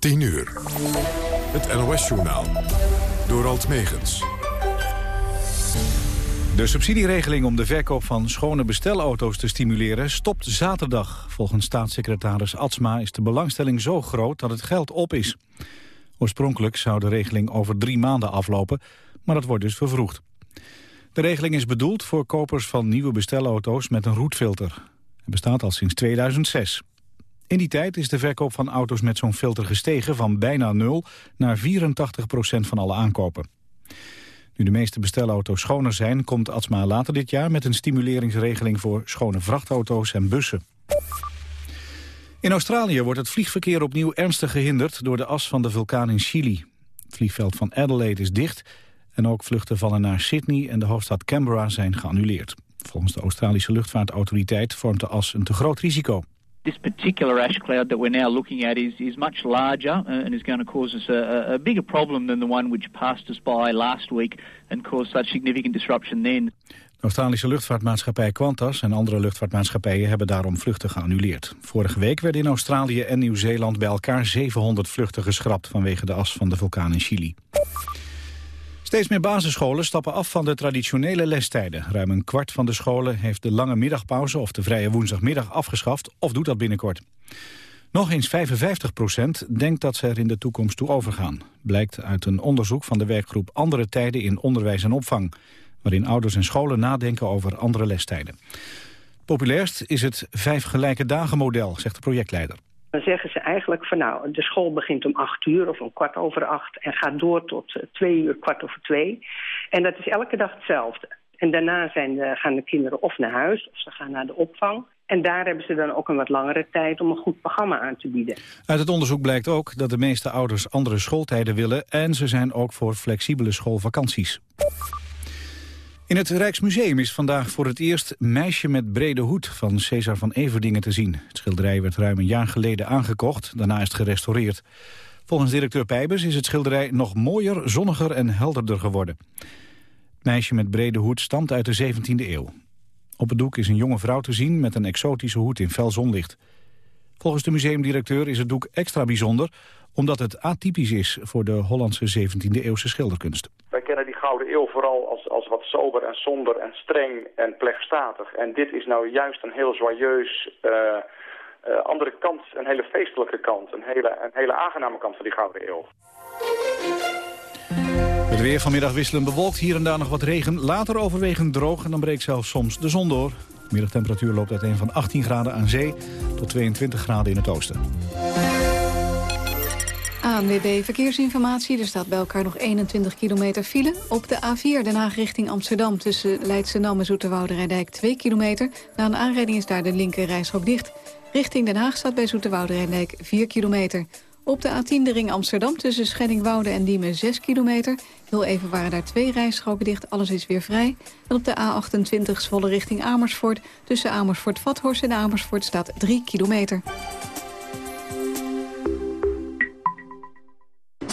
10 uur. Het NOS-journaal. Door Alt Megens. De subsidieregeling om de verkoop van schone bestelauto's te stimuleren stopt zaterdag. Volgens staatssecretaris Atsma is de belangstelling zo groot dat het geld op is. Oorspronkelijk zou de regeling over drie maanden aflopen, maar dat wordt dus vervroegd. De regeling is bedoeld voor kopers van nieuwe bestelauto's met een roetfilter. Het bestaat al sinds 2006. In die tijd is de verkoop van auto's met zo'n filter gestegen van bijna 0 naar 84 procent van alle aankopen. Nu de meeste bestelauto's schoner zijn, komt Atsma later dit jaar met een stimuleringsregeling voor schone vrachtauto's en bussen. In Australië wordt het vliegverkeer opnieuw ernstig gehinderd door de as van de vulkaan in Chili. Het vliegveld van Adelaide is dicht en ook vluchten vallen naar Sydney en de hoofdstad Canberra zijn geannuleerd. Volgens de Australische luchtvaartautoriteit vormt de as een te groot risico. This particular ash cloud that we're now looking at is, is much larger uh, and is going to cause us a, a bigger problem than the one which passed us by last week and caused such significant disruption then. De Australische luchtvaartmaatschappij Qantas en andere luchtvaartmaatschappijen hebben daarom vluchten geannuleerd. Vorige week werden in Australië en Nieuw-Zeeland bij elkaar 700 vluchten geschrapt vanwege de as van de vulkaan in Chili. Steeds meer basisscholen stappen af van de traditionele lestijden. Ruim een kwart van de scholen heeft de lange middagpauze of de vrije woensdagmiddag afgeschaft of doet dat binnenkort. Nog eens 55 procent denkt dat ze er in de toekomst toe overgaan. Blijkt uit een onderzoek van de werkgroep Andere Tijden in Onderwijs en Opvang waarin ouders en scholen nadenken over andere lestijden. Populairst is het vijf gelijke dagen model, zegt de projectleider. Dan zeggen ze eigenlijk van nou, de school begint om acht uur of om kwart over acht... en gaat door tot eh, twee uur, kwart over twee. En dat is elke dag hetzelfde. En daarna zijn gaan de kinderen of naar huis of ze gaan naar de opvang. En daar hebben ze dan ook een wat langere tijd om een goed programma aan te bieden. Uit het onderzoek blijkt ook dat de meeste ouders andere schooltijden willen... en ze zijn ook voor flexibele schoolvakanties. In het Rijksmuseum is vandaag voor het eerst Meisje met brede hoed van Cesar van Everdingen te zien. Het schilderij werd ruim een jaar geleden aangekocht, daarna is het gerestaureerd. Volgens directeur Pijbers is het schilderij nog mooier, zonniger en helderder geworden. Het meisje met brede hoed stamt uit de 17e eeuw. Op het doek is een jonge vrouw te zien met een exotische hoed in fel zonlicht. Volgens de museumdirecteur is het doek extra bijzonder... omdat het atypisch is voor de Hollandse 17e-eeuwse schilderkunst. Gouden Eeuw vooral als, als wat sober en somber en streng en pleegstatig. En dit is nou juist een heel joyeus... Uh, uh, andere kant, een hele feestelijke kant, een hele, een hele aangename kant van die Gouden Eeuw. Het weer vanmiddag wisselend bewolkt, hier en daar nog wat regen. Later overwegend droog en dan breekt zelfs soms de zon door. De middagtemperatuur loopt uiteen van 18 graden aan zee tot 22 graden in het oosten. ANWB Verkeersinformatie. Er staat bij elkaar nog 21 kilometer file. Op de A4 Den Haag richting Amsterdam tussen Leidschendam en Zoeterwoude Rijndijk 2 kilometer. Na een aanrijding is daar de linker dicht. Richting Den Haag staat bij Zoeterwoude Rijndijk 4 kilometer. Op de A10 de ring Amsterdam tussen Scheddingwoude en Diemen 6 kilometer. Heel even waren daar twee rijstroken dicht, alles is weer vrij. En op de A28 Zwolle richting Amersfoort tussen Amersfoort-Vathorst en Amersfoort staat 3 kilometer.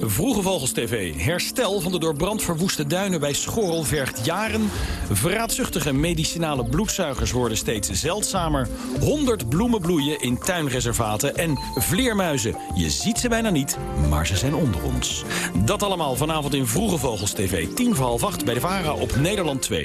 Vroege Vogels TV. Herstel van de door brand verwoeste duinen bij Schorrel vergt jaren. Vraatzuchtige medicinale bloedzuigers worden steeds zeldzamer. 100 bloemen bloeien in tuinreservaten. En vleermuizen. Je ziet ze bijna niet, maar ze zijn onder ons. Dat allemaal vanavond in Vroege Vogels TV. 10 voor half 8 bij de VARA op Nederland 2.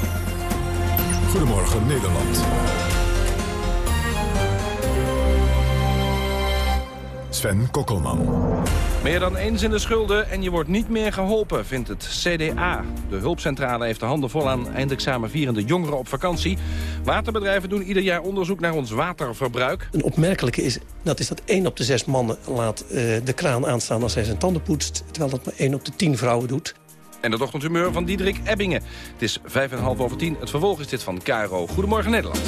Goedemorgen Nederland. Sven Kokkelman. Meer dan eens in de schulden en je wordt niet meer geholpen, vindt het CDA. De hulpcentrale heeft de handen vol aan eindexamenvierende jongeren op vakantie. Waterbedrijven doen ieder jaar onderzoek naar ons waterverbruik. Een opmerkelijke is, dat is dat 1 op de 6 mannen laat uh, de kraan aanstaan als hij zijn tanden poetst... terwijl dat maar 1 op de 10 vrouwen doet. En het ochtendhumeur van Diederik Ebbingen. Het is 5,5 over 10. Het vervolg is dit van Caro. Goedemorgen Nederland.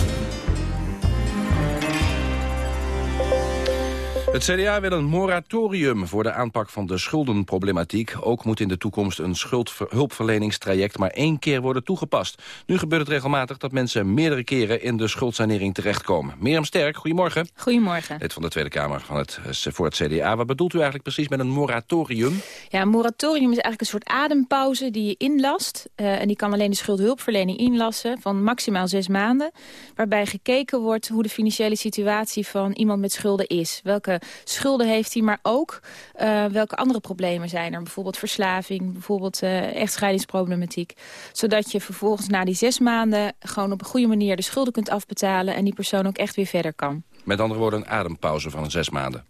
Het CDA wil een moratorium voor de aanpak van de schuldenproblematiek. Ook moet in de toekomst een schuldhulpverleningstraject maar één keer worden toegepast. Nu gebeurt het regelmatig dat mensen meerdere keren in de schuldsanering terechtkomen. Mirjam Sterk, goedemorgen. Goedemorgen. Lid van de Tweede Kamer van het, eh, voor het CDA. Wat bedoelt u eigenlijk precies met een moratorium? Ja, een moratorium is eigenlijk een soort adempauze die je inlast. Uh, en die kan alleen de schuldhulpverlening inlassen van maximaal zes maanden. Waarbij gekeken wordt hoe de financiële situatie van iemand met schulden is. Welke schulden heeft hij, maar ook uh, welke andere problemen zijn er. Bijvoorbeeld verslaving, bijvoorbeeld uh, echtscheidingsproblematiek. Zodat je vervolgens na die zes maanden gewoon op een goede manier de schulden kunt afbetalen... en die persoon ook echt weer verder kan. Met andere woorden een adempauze van zes maanden.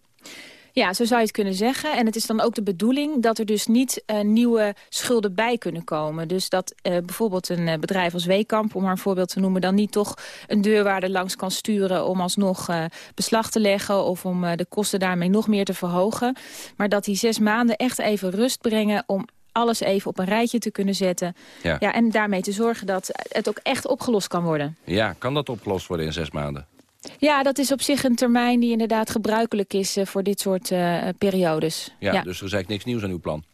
Ja, zo zou je het kunnen zeggen. En het is dan ook de bedoeling dat er dus niet uh, nieuwe schulden bij kunnen komen. Dus dat uh, bijvoorbeeld een uh, bedrijf als Weekamp, om maar een voorbeeld te noemen... dan niet toch een deurwaarde langs kan sturen om alsnog beslag te leggen... of om de kosten daarmee nog meer te verhogen. Maar dat die zes maanden echt even rust brengen om alles even op een rijtje te kunnen zetten. Ja. ja. en daarmee te zorgen dat het ook echt opgelost kan worden. Ja, kan dat opgelost worden in zes maanden? Ja, dat is op zich een termijn die inderdaad gebruikelijk is uh, voor dit soort uh, periodes. Ja, ja, dus er is eigenlijk niks nieuws aan uw plan.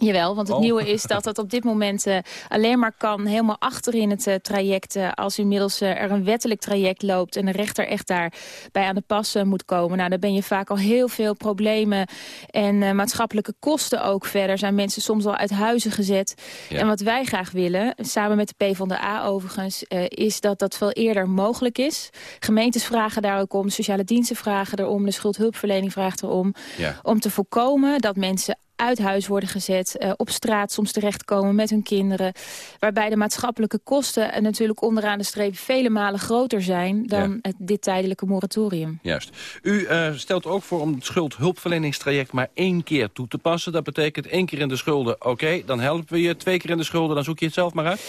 Jawel, want het oh. nieuwe is dat het op dit moment uh, alleen maar kan... helemaal achterin het uh, traject, uh, als inmiddels er een wettelijk traject loopt... en de rechter echt daarbij aan de pas moet komen. Nou, dan ben je vaak al heel veel problemen en maatschappelijke kosten ook verder. Zijn mensen soms al uit huizen gezet. Ja. En wat wij graag willen, samen met de PvdA overigens... is dat dat veel eerder mogelijk is. Gemeentes vragen daar ook om, sociale diensten vragen erom... de schuldhulpverlening vraagt erom. Ja. Om te voorkomen dat mensen uit huis worden gezet, uh, op straat soms terechtkomen met hun kinderen. Waarbij de maatschappelijke kosten uh, natuurlijk onderaan de streep vele malen groter zijn dan ja. het, dit tijdelijke moratorium. Juist. U uh, stelt ook voor om het schuldhulpverleningstraject maar één keer toe te passen. Dat betekent één keer in de schulden, oké, okay, dan helpen we je. Twee keer in de schulden, dan zoek je het zelf maar uit?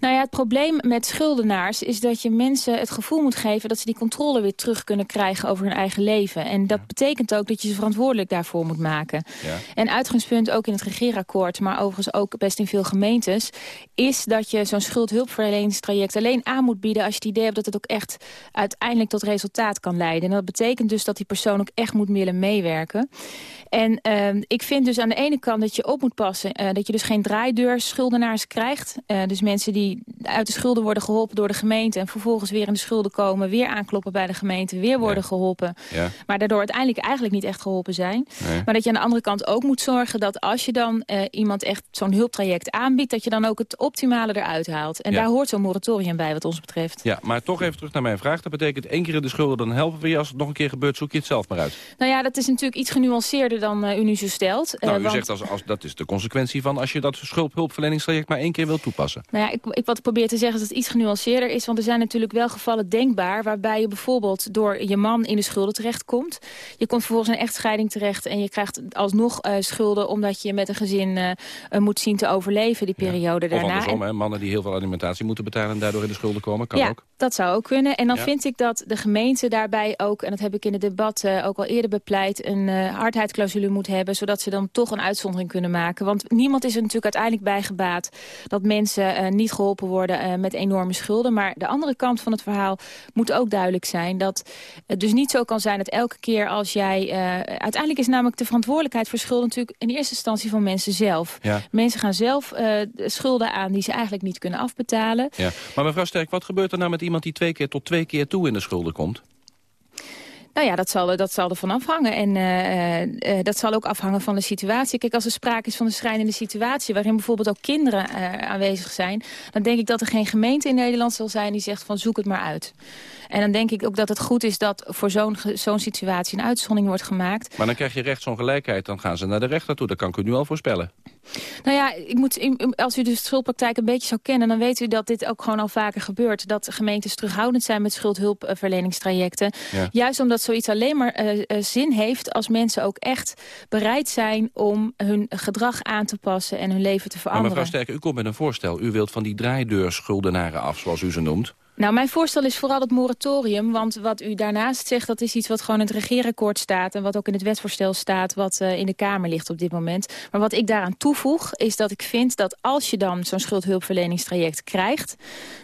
Nou ja, het probleem met schuldenaars is dat je mensen het gevoel moet geven... dat ze die controle weer terug kunnen krijgen over hun eigen leven. En dat ja. betekent ook dat je ze verantwoordelijk daarvoor moet maken. Ja. En uit uitgangspunt, ook in het regeerakkoord... maar overigens ook best in veel gemeentes... is dat je zo'n schuldhulpverleningstraject alleen aan moet bieden... als je het idee hebt dat het ook echt uiteindelijk tot resultaat kan leiden. En dat betekent dus dat die persoon ook echt moet willen meewerken. En uh, ik vind dus aan de ene kant dat je op moet passen... Uh, dat je dus geen draaideur schuldenaars krijgt. Uh, dus mensen die uit de schulden worden geholpen door de gemeente... en vervolgens weer in de schulden komen, weer aankloppen bij de gemeente... weer worden ja. geholpen, ja. maar daardoor uiteindelijk eigenlijk niet echt geholpen zijn. Nee. Maar dat je aan de andere kant ook moet zorgen dat als je dan uh, iemand echt zo'n hulptraject aanbiedt... dat je dan ook het optimale eruit haalt. En ja. daar hoort zo'n moratorium bij wat ons betreft. Ja, maar toch even terug naar mijn vraag. Dat betekent één keer in de schulden, dan helpen we je. Als het nog een keer gebeurt, zoek je het zelf maar uit. Nou ja, dat is natuurlijk iets genuanceerder dan uh, u nu zo stelt. Nou, uh, u want... zegt als, als, dat is de consequentie van als je dat schuldhulpverleningstraject maar één keer wilt toepassen. Nou ja, ik, ik, wat ik probeer te zeggen is dat het iets genuanceerder is. Want er zijn natuurlijk wel gevallen denkbaar... waarbij je bijvoorbeeld door je man in de schulden terechtkomt. Je komt vervolgens in een echtscheiding terecht... en je krijgt alsnog schulden omdat je met een gezin uh, moet zien te overleven, die periode ja. daarna. Of andersom, en... mannen die heel veel alimentatie moeten betalen... en daardoor in de schulden komen, kan ja, ook. dat zou ook kunnen. En dan ja. vind ik dat de gemeente daarbij ook... en dat heb ik in het debat uh, ook al eerder bepleit... een hardheidsclausule moet hebben... zodat ze dan toch een uitzondering kunnen maken. Want niemand is er natuurlijk uiteindelijk bij gebaat... dat mensen niet geholpen worden met enorme schulden. Maar de andere kant van het verhaal moet ook duidelijk zijn... dat het dus niet zo kan zijn dat elke keer als jij... uiteindelijk is namelijk de verantwoordelijkheid voor schulden... natuurlijk in eerste instantie van mensen zelf. Ja. Mensen gaan zelf uh, schulden aan die ze eigenlijk niet kunnen afbetalen. Ja. Maar mevrouw Sterk, wat gebeurt er nou met iemand die twee keer tot twee keer toe in de schulden komt? Nou ja, dat zal, dat zal ervan afhangen. En uh, uh, dat zal ook afhangen van de situatie. Kijk, als er sprake is van een schrijnende situatie... waarin bijvoorbeeld ook kinderen aanwezig zijn... dan denk ik dat er geen gemeente in Nederland zal zijn... die zegt van zoek het maar uit. En dan denk ik ook dat het goed is dat voor zo'n zo'n situatie... een uitzondering wordt gemaakt. Maar dan krijg je rechtsongelijkheid. Dan gaan ze naar de rechter toe. Dat kan ik u nu al voorspellen. Nou ja, ik moet, als u de schuldpraktijk een beetje zou kennen... dan weet u dat dit ook gewoon al vaker gebeurt. Dat gemeentes terughoudend zijn met schuldhulpverleningstrajecten. Juist omdat zoiets alleen maar uh, zin heeft... als mensen ook echt bereid zijn om hun gedrag aan te passen... en hun leven te veranderen. Maar mevrouw Sterk, u komt met een voorstel. U wilt van die draaideurschuldenaren af, zoals u ze noemt. Nou, mijn voorstel is vooral het moratorium. Want wat u daarnaast zegt, dat is iets wat gewoon in het regeerakkoord staat... en wat ook in het wetsvoorstel staat, wat uh, in de Kamer ligt op dit moment. Maar wat ik daaraan toevoeg, is dat ik vind dat als je dan zo'n schuldhulpverleningstraject krijgt...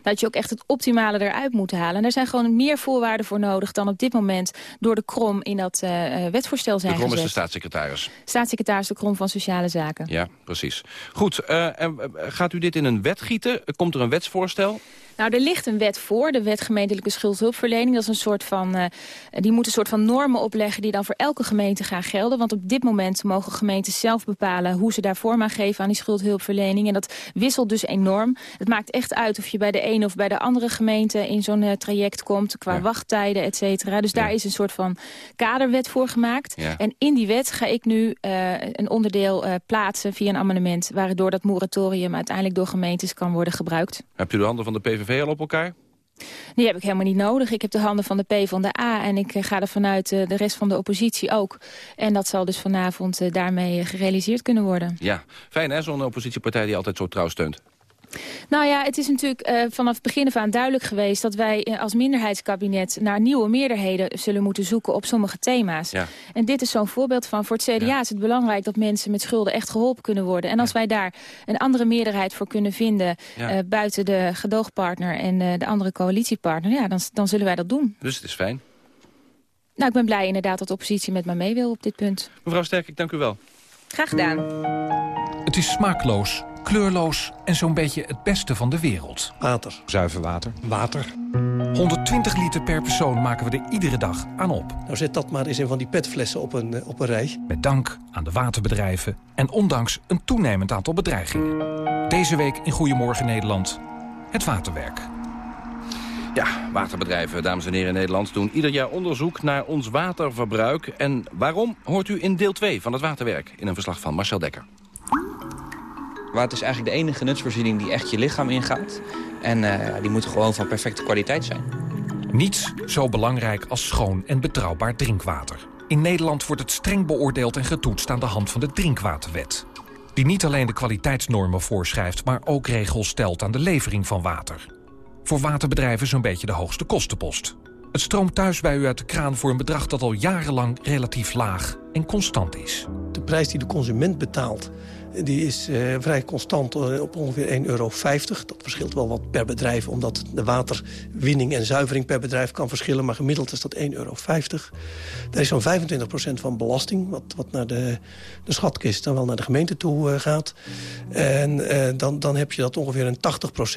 dat je ook echt het optimale eruit moet halen. En er zijn gewoon meer voorwaarden voor nodig dan op dit moment... door de Krom in dat uh, wetsvoorstel zijn De Krom gezet. is de staatssecretaris. Staatssecretaris de Krom van Sociale Zaken. Ja, precies. Goed, uh, gaat u dit in een wet gieten? Komt er een wetsvoorstel? Nou, er ligt een wet voor, de wet gemeentelijke schuldhulpverlening. Dat is een soort van, uh, die moet een soort van normen opleggen die dan voor elke gemeente gaan gelden. Want op dit moment mogen gemeenten zelf bepalen hoe ze daar vorm aan geven aan die schuldhulpverlening. En dat wisselt dus enorm. Het maakt echt uit of je bij de ene of bij de andere gemeente in zo'n uh, traject komt, qua ja. wachttijden, et cetera. Dus ja. daar is een soort van kaderwet voor gemaakt. Ja. En in die wet ga ik nu uh, een onderdeel plaatsen via een amendement, waardoor dat moratorium uiteindelijk door gemeentes kan worden gebruikt. Hebt u de handen van de PVV al op elkaar? Die heb ik helemaal niet nodig. Ik heb de handen van de P van de A en ik ga er vanuit uh, de rest van de oppositie ook. En dat zal dus vanavond uh, daarmee gerealiseerd kunnen worden. Ja, fijn hè, zo'n oppositiepartij die altijd zo trouw steunt. Nou ja, het is natuurlijk uh, vanaf het begin af aan duidelijk geweest... dat wij uh, als minderheidskabinet naar nieuwe meerderheden zullen moeten zoeken op sommige thema's. Ja. En dit is zo'n voorbeeld van. Voor het CDA ja. is het belangrijk dat mensen met schulden echt geholpen kunnen worden. En als ja. wij daar een andere meerderheid voor kunnen vinden... Uh, buiten de gedoogpartner en de andere coalitiepartner... Ja, dan, dan zullen wij dat doen. Dus het is fijn. Nou, ik ben blij inderdaad dat de oppositie met mij mee wil op dit punt. Mevrouw Sterk, ik dank u wel. Graag gedaan. Het is smaakloos kleurloos en zo'n beetje het beste van de wereld. Water. Zuiver water. Water. 120 liter per persoon maken we er iedere dag aan op. Nou zet dat maar eens in van die petflessen op een, op een rij. Met dank aan de waterbedrijven en ondanks een toenemend aantal bedreigingen. Deze week in Goedemorgen Nederland, het waterwerk. Ja, waterbedrijven, dames en heren in Nederland... doen ieder jaar onderzoek naar ons waterverbruik. En waarom hoort u in deel 2 van het waterwerk... in een verslag van Marcel Dekker. Water is eigenlijk de enige nutsvoorziening die echt je lichaam ingaat. En uh, die moet gewoon van perfecte kwaliteit zijn. Niets zo belangrijk als schoon en betrouwbaar drinkwater. In Nederland wordt het streng beoordeeld en getoetst aan de hand van de Drinkwaterwet. Die niet alleen de kwaliteitsnormen voorschrijft, maar ook regels stelt aan de levering van water. Voor waterbedrijven zo'n beetje de hoogste kostenpost. Het stroomt thuis bij u uit de kraan voor een bedrag dat al jarenlang relatief laag en constant is. De prijs die de consument betaalt die is uh, vrij constant uh, op ongeveer 1,50 euro. Dat verschilt wel wat per bedrijf, omdat de waterwinning en zuivering per bedrijf kan verschillen. Maar gemiddeld is dat 1,50 euro. Daar is zo'n 25% van belasting, wat, wat naar de, de schatkist dan wel naar de gemeente toe uh, gaat. En dan, dan heb je dat ongeveer een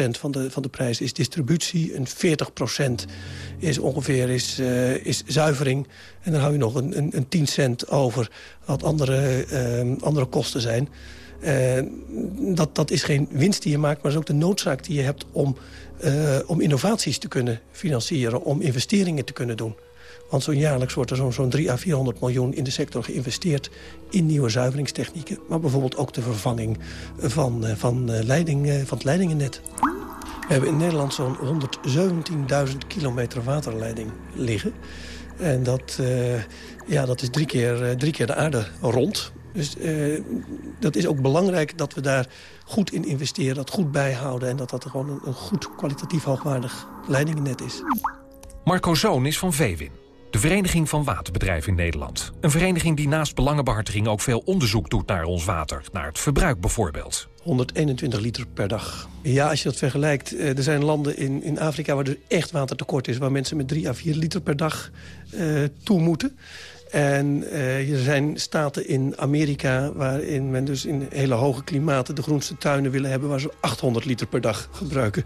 80% van de, van de prijs is distributie. Een 40% is ongeveer is, is zuivering. En dan hou je nog een, een, een 10 cent over wat andere, andere kosten zijn. Uh, dat, dat is geen winst die je maakt, maar is ook de noodzaak die je hebt... om, uh, om innovaties te kunnen financieren, om investeringen te kunnen doen. Want zo'n jaarlijks wordt er zo'n zo 3 à 400 miljoen in de sector geïnvesteerd... in nieuwe zuiveringstechnieken, maar bijvoorbeeld ook de vervanging van, uh, van, leiding, van het leidingennet. We hebben in Nederland zo'n 117.000 kilometer waterleiding liggen. En dat, ja, dat is drie keer, drie keer de aarde rond... Dus uh, dat is ook belangrijk dat we daar goed in investeren, dat goed bijhouden... en dat dat gewoon een, een goed kwalitatief hoogwaardig leidingennet is. Marco Zoon is van VEWIN, de Vereniging van Waterbedrijven in Nederland. Een vereniging die naast belangenbehartiging ook veel onderzoek doet naar ons water. Naar het verbruik bijvoorbeeld. 121 liter per dag. Ja, als je dat vergelijkt, er zijn landen in, in Afrika waar er echt watertekort is... waar mensen met 3 à 4 liter per dag uh, toe moeten... En uh, er zijn staten in Amerika waarin men dus in hele hoge klimaten... de groenste tuinen willen hebben waar ze 800 liter per dag gebruiken.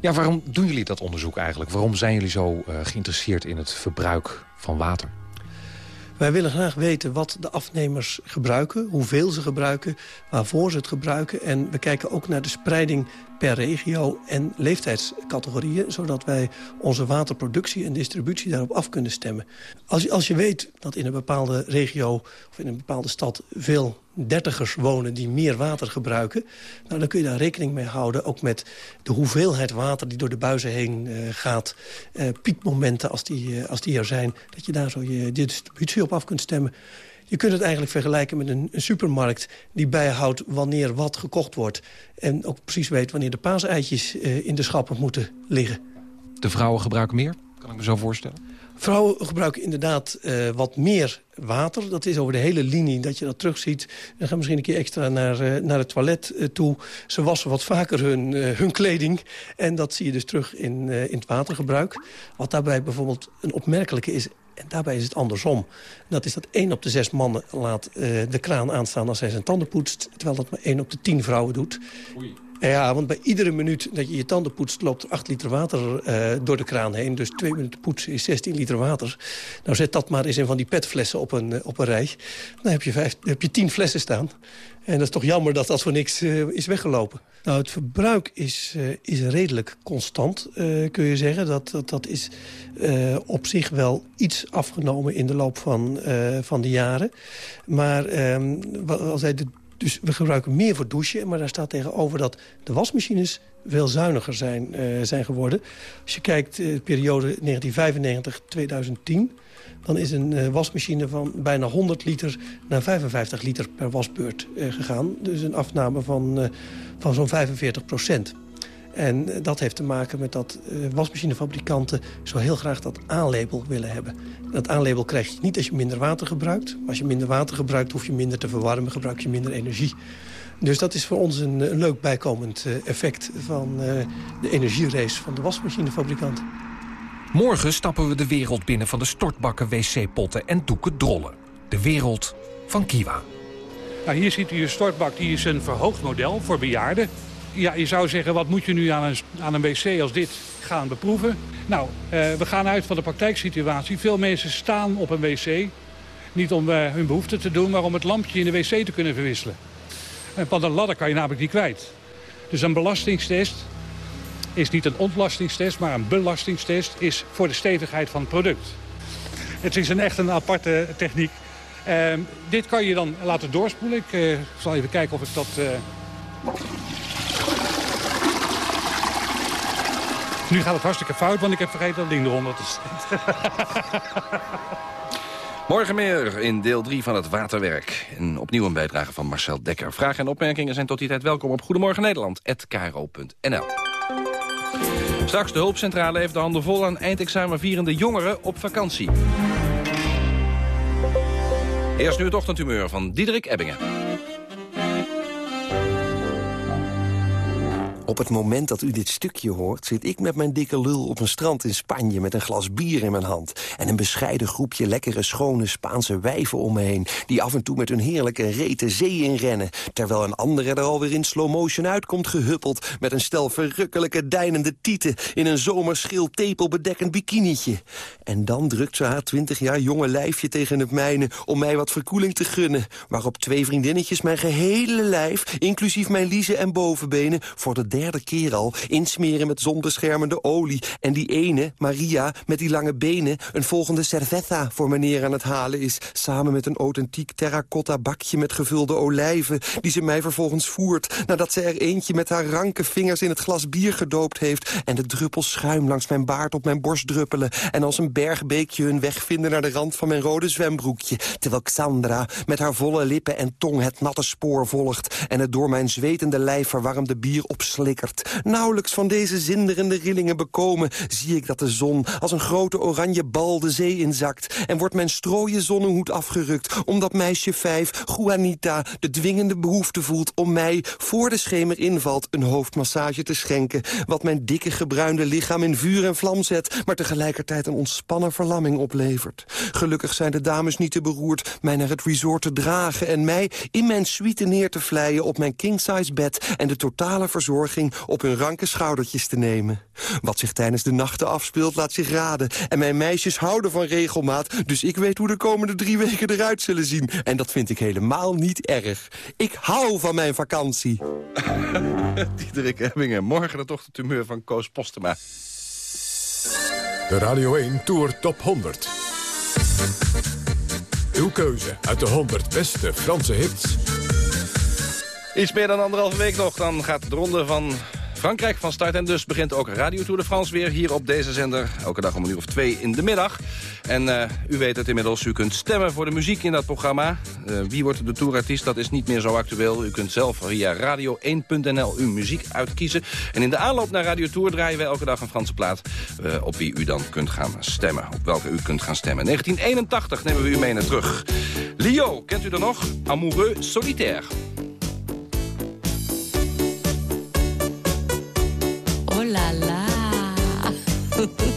Ja, waarom doen jullie dat onderzoek eigenlijk? Waarom zijn jullie zo uh, geïnteresseerd in het verbruik van water? Wij willen graag weten wat de afnemers gebruiken, hoeveel ze gebruiken... waarvoor ze het gebruiken. En we kijken ook naar de spreiding per regio en leeftijdscategorieën... zodat wij onze waterproductie en distributie daarop af kunnen stemmen. Als als je weet dat in een bepaalde regio of in een bepaalde stad... veel dertigers wonen die meer water gebruiken... Nou, dan kun je daar rekening mee houden. Ook met de hoeveelheid water die door de buizen heen uh, gaat. Uh, piekmomenten als die, uh, als die er zijn. Dat je daar zo je distributie op af kunt stemmen. Je kunt het eigenlijk vergelijken met een, een, supermarkt... die bijhoudt wanneer wat gekocht wordt. En ook precies weet wanneer de paaseitjes in de schappen moeten liggen. De vrouwen gebruiken meer, kan ik me zo voorstellen? Vrouwen gebruiken inderdaad uh, wat meer water. Dat is over de hele linie dat je dat terugziet. Dan gaan misschien een keer extra naar, uh, naar het toilet uh, toe. Ze wassen wat vaker hun, hun kleding. En dat zie je dus terug in, in het watergebruik. Wat daarbij bijvoorbeeld een opmerkelijke is... En daarbij is het andersom. Dat is dat één op de zes mannen laat de kraan aanstaan als hij zijn tanden poetst... terwijl dat maar één op de tien vrouwen doet. Ja, want bij iedere minuut dat je je tanden poetst... loopt er 8 liter water uh, door de kraan heen. Dus twee minuten poetsen is 16 liter water. Nou, zet dat maar eens in van die petflessen op een, uh, op een rij. Dan heb je, vijf, heb je 10 flessen staan. En dat is toch jammer dat dat voor niks uh, is weggelopen. Nou, het verbruik is, is redelijk constant, kun je zeggen. Dat, dat, dat is op zich wel iets afgenomen in de loop van, van de jaren. Maar ehm, als hij de dus we gebruiken meer voor douchen. Maar daar staat tegenover dat de wasmachines veel zuiniger zijn, uh, zijn geworden. Als je kijkt de uh, periode 1995-2010... dan is een uh, wasmachine van bijna 100 liter naar 55 liter per wasbeurt gegaan. Dus een afname van, van zo'n 45 procent. En dat heeft te maken met dat uh, wasmachinefabrikanten zo heel graag dat A-label willen hebben. Dat A-label krijg je niet als je minder water gebruikt. Als je minder water gebruikt, hoef je minder te verwarmen, gebruik je minder energie. Dus dat is voor ons een, een leuk bijkomend uh, effect van de energierace van de wasmachinefabrikanten. Morgen stappen we de wereld binnen van de stortbakken, wc-potten en doeken drollen. De wereld van Kiwa. Nou, hier ziet u een stortbak, die is een verhoogd model voor bejaarden ja, je zou zeggen, wat moet je nu aan een, aan een wc als dit gaan beproeven? Nou, uh, we gaan uit van de praktijksituatie. Veel mensen staan op een wc. Niet om uh, hun behoefte te doen, maar om het lampje in de wc te kunnen verwisselen. En van een ladder kan je namelijk niet kwijt. Dus een belastingstest is niet een ontlastingstest, maar een belastingstest is voor de stevigheid van het product. Het is een echt een aparte techniek. Uh, dit kan je dan laten doorspoelen. Ik zal even kijken of ik dat... Nu gaat het hartstikke fout, want ik heb vergeten dat ding eronder te zetten. Morgen meer in deel 3 van het Waterwerk. En opnieuw een bijdrage van Marcel Dekker. Vragen en opmerkingen zijn tot die tijd welkom op Goedemorgen Nederland@kro.nl. Straks de hulpcentrale heeft de handen vol aan eindexamenvierende jongeren op vakantie. Eerst nu het ochtendhumeur van Diederik Ebbingen. Op het moment dat u dit stukje hoort... zit ik met mijn dikke lul op een strand in Spanje... met een glas bier in mijn hand. En een bescheiden groepje lekkere, schone Spaanse wijven om me heen... die af en toe met hun heerlijke rete zee inrennen... terwijl een andere er alweer in slow motion uitkomt gehuppeld... met een stel verrukkelijke deinende tieten... in een zomerschil tepelbedekkend bikinietje. En dan drukt ze haar twintig jaar jonge lijfje tegen het mijne... om mij wat verkoeling te gunnen. Waarop twee vriendinnetjes mijn gehele lijf... inclusief mijn liezen en bovenbenen... voor de derde keer al insmeren met zonbeschermende olie. En die ene, Maria, met die lange benen... een volgende cerveza voor meneer aan het halen is... samen met een authentiek terracotta bakje met gevulde olijven... die ze mij vervolgens voert... nadat ze er eentje met haar ranke vingers in het glas bier gedoopt heeft... en de druppels schuim langs mijn baard op mijn borst druppelen... en als een bergbeekje hun weg vinden naar de rand van mijn rode zwembroekje... terwijl Xandra met haar volle lippen en tong het natte spoor volgt... en het door mijn zwetende lijf verwarmde bier opslikt Nauwelijks van deze zinderende rillingen bekomen... zie ik dat de zon als een grote oranje bal de zee inzakt... en wordt mijn strooien zonnehoed afgerukt... omdat meisje 5, Juanita, de dwingende behoefte voelt... om mij, voor de schemer invalt, een hoofdmassage te schenken... wat mijn dikke gebruinde lichaam in vuur en vlam zet... maar tegelijkertijd een ontspannen verlamming oplevert. Gelukkig zijn de dames niet te beroerd mij naar het resort te dragen... en mij in mijn suite neer te vlijen op mijn king-size bed... en de totale verzorging uitnodiging op hun ranke schoudertjes te nemen. Wat zich tijdens de nachten afspeelt, laat zich raden. En mijn meisjes houden van regelmaat, dus ik weet hoe de komende drie weken eruit zullen zien. En dat vind ik helemaal niet erg. Ik hou van mijn vakantie. Diederik Ebbingen, morgen de ochtendtumeur van Koos Postema. De Radio 1 Tour Top 100. Uw keuze uit de 100 beste Franse hits. Iets meer dan anderhalve week nog, dan gaat de ronde van Frankrijk van start. En dus begint ook Radio Tour de France weer hier op deze zender. Elke dag om een uur of twee in de middag. En uh, u weet het inmiddels, u kunt stemmen voor de muziek in dat programma. Uh, wie wordt de tourartiest, dat is niet meer zo actueel. U kunt zelf via radio1.nl uw muziek uitkiezen. En in de aanloop naar Radio Tour draaien wij elke dag een Franse plaat... Uh, op wie u dan kunt gaan stemmen. Op welke u kunt gaan stemmen. 1981 nemen we u mee naar terug. Lio, kent u er nog? Amoureux solitaire. La la.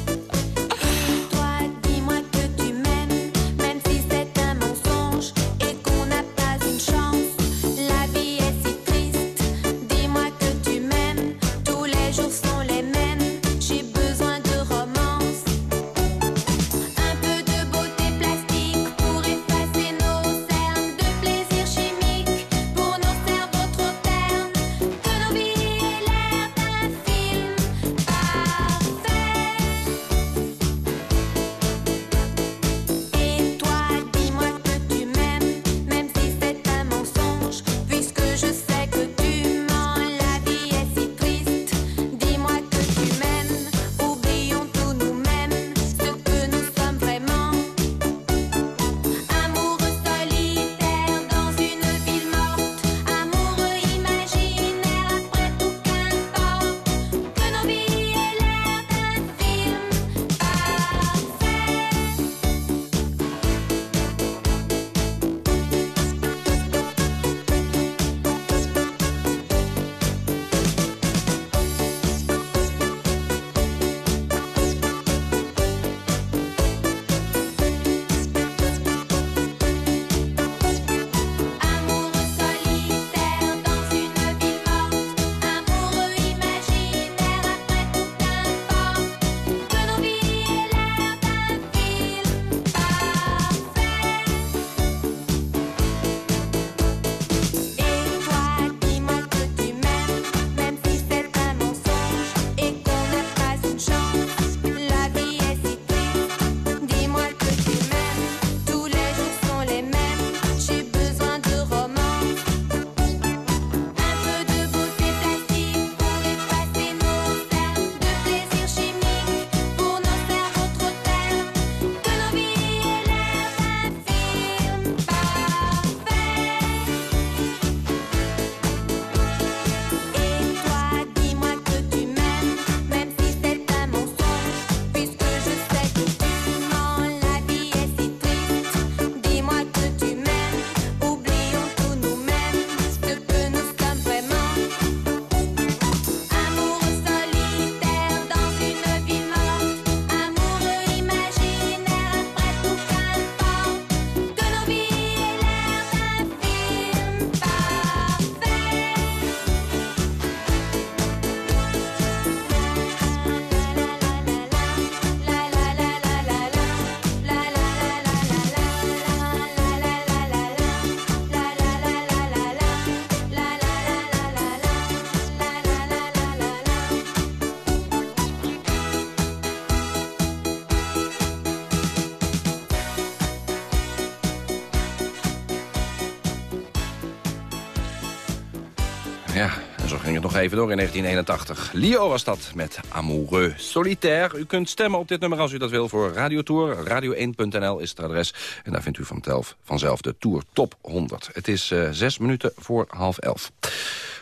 even door in 1981. Lio was dat met Amoureux Solitaire. U kunt stemmen op dit nummer als u dat wil voor Radio Tour. Radio1.nl is het adres. En daar vindt u vanzelf, vanzelf de Tour Top 100. Het is uh, zes minuten voor half elf.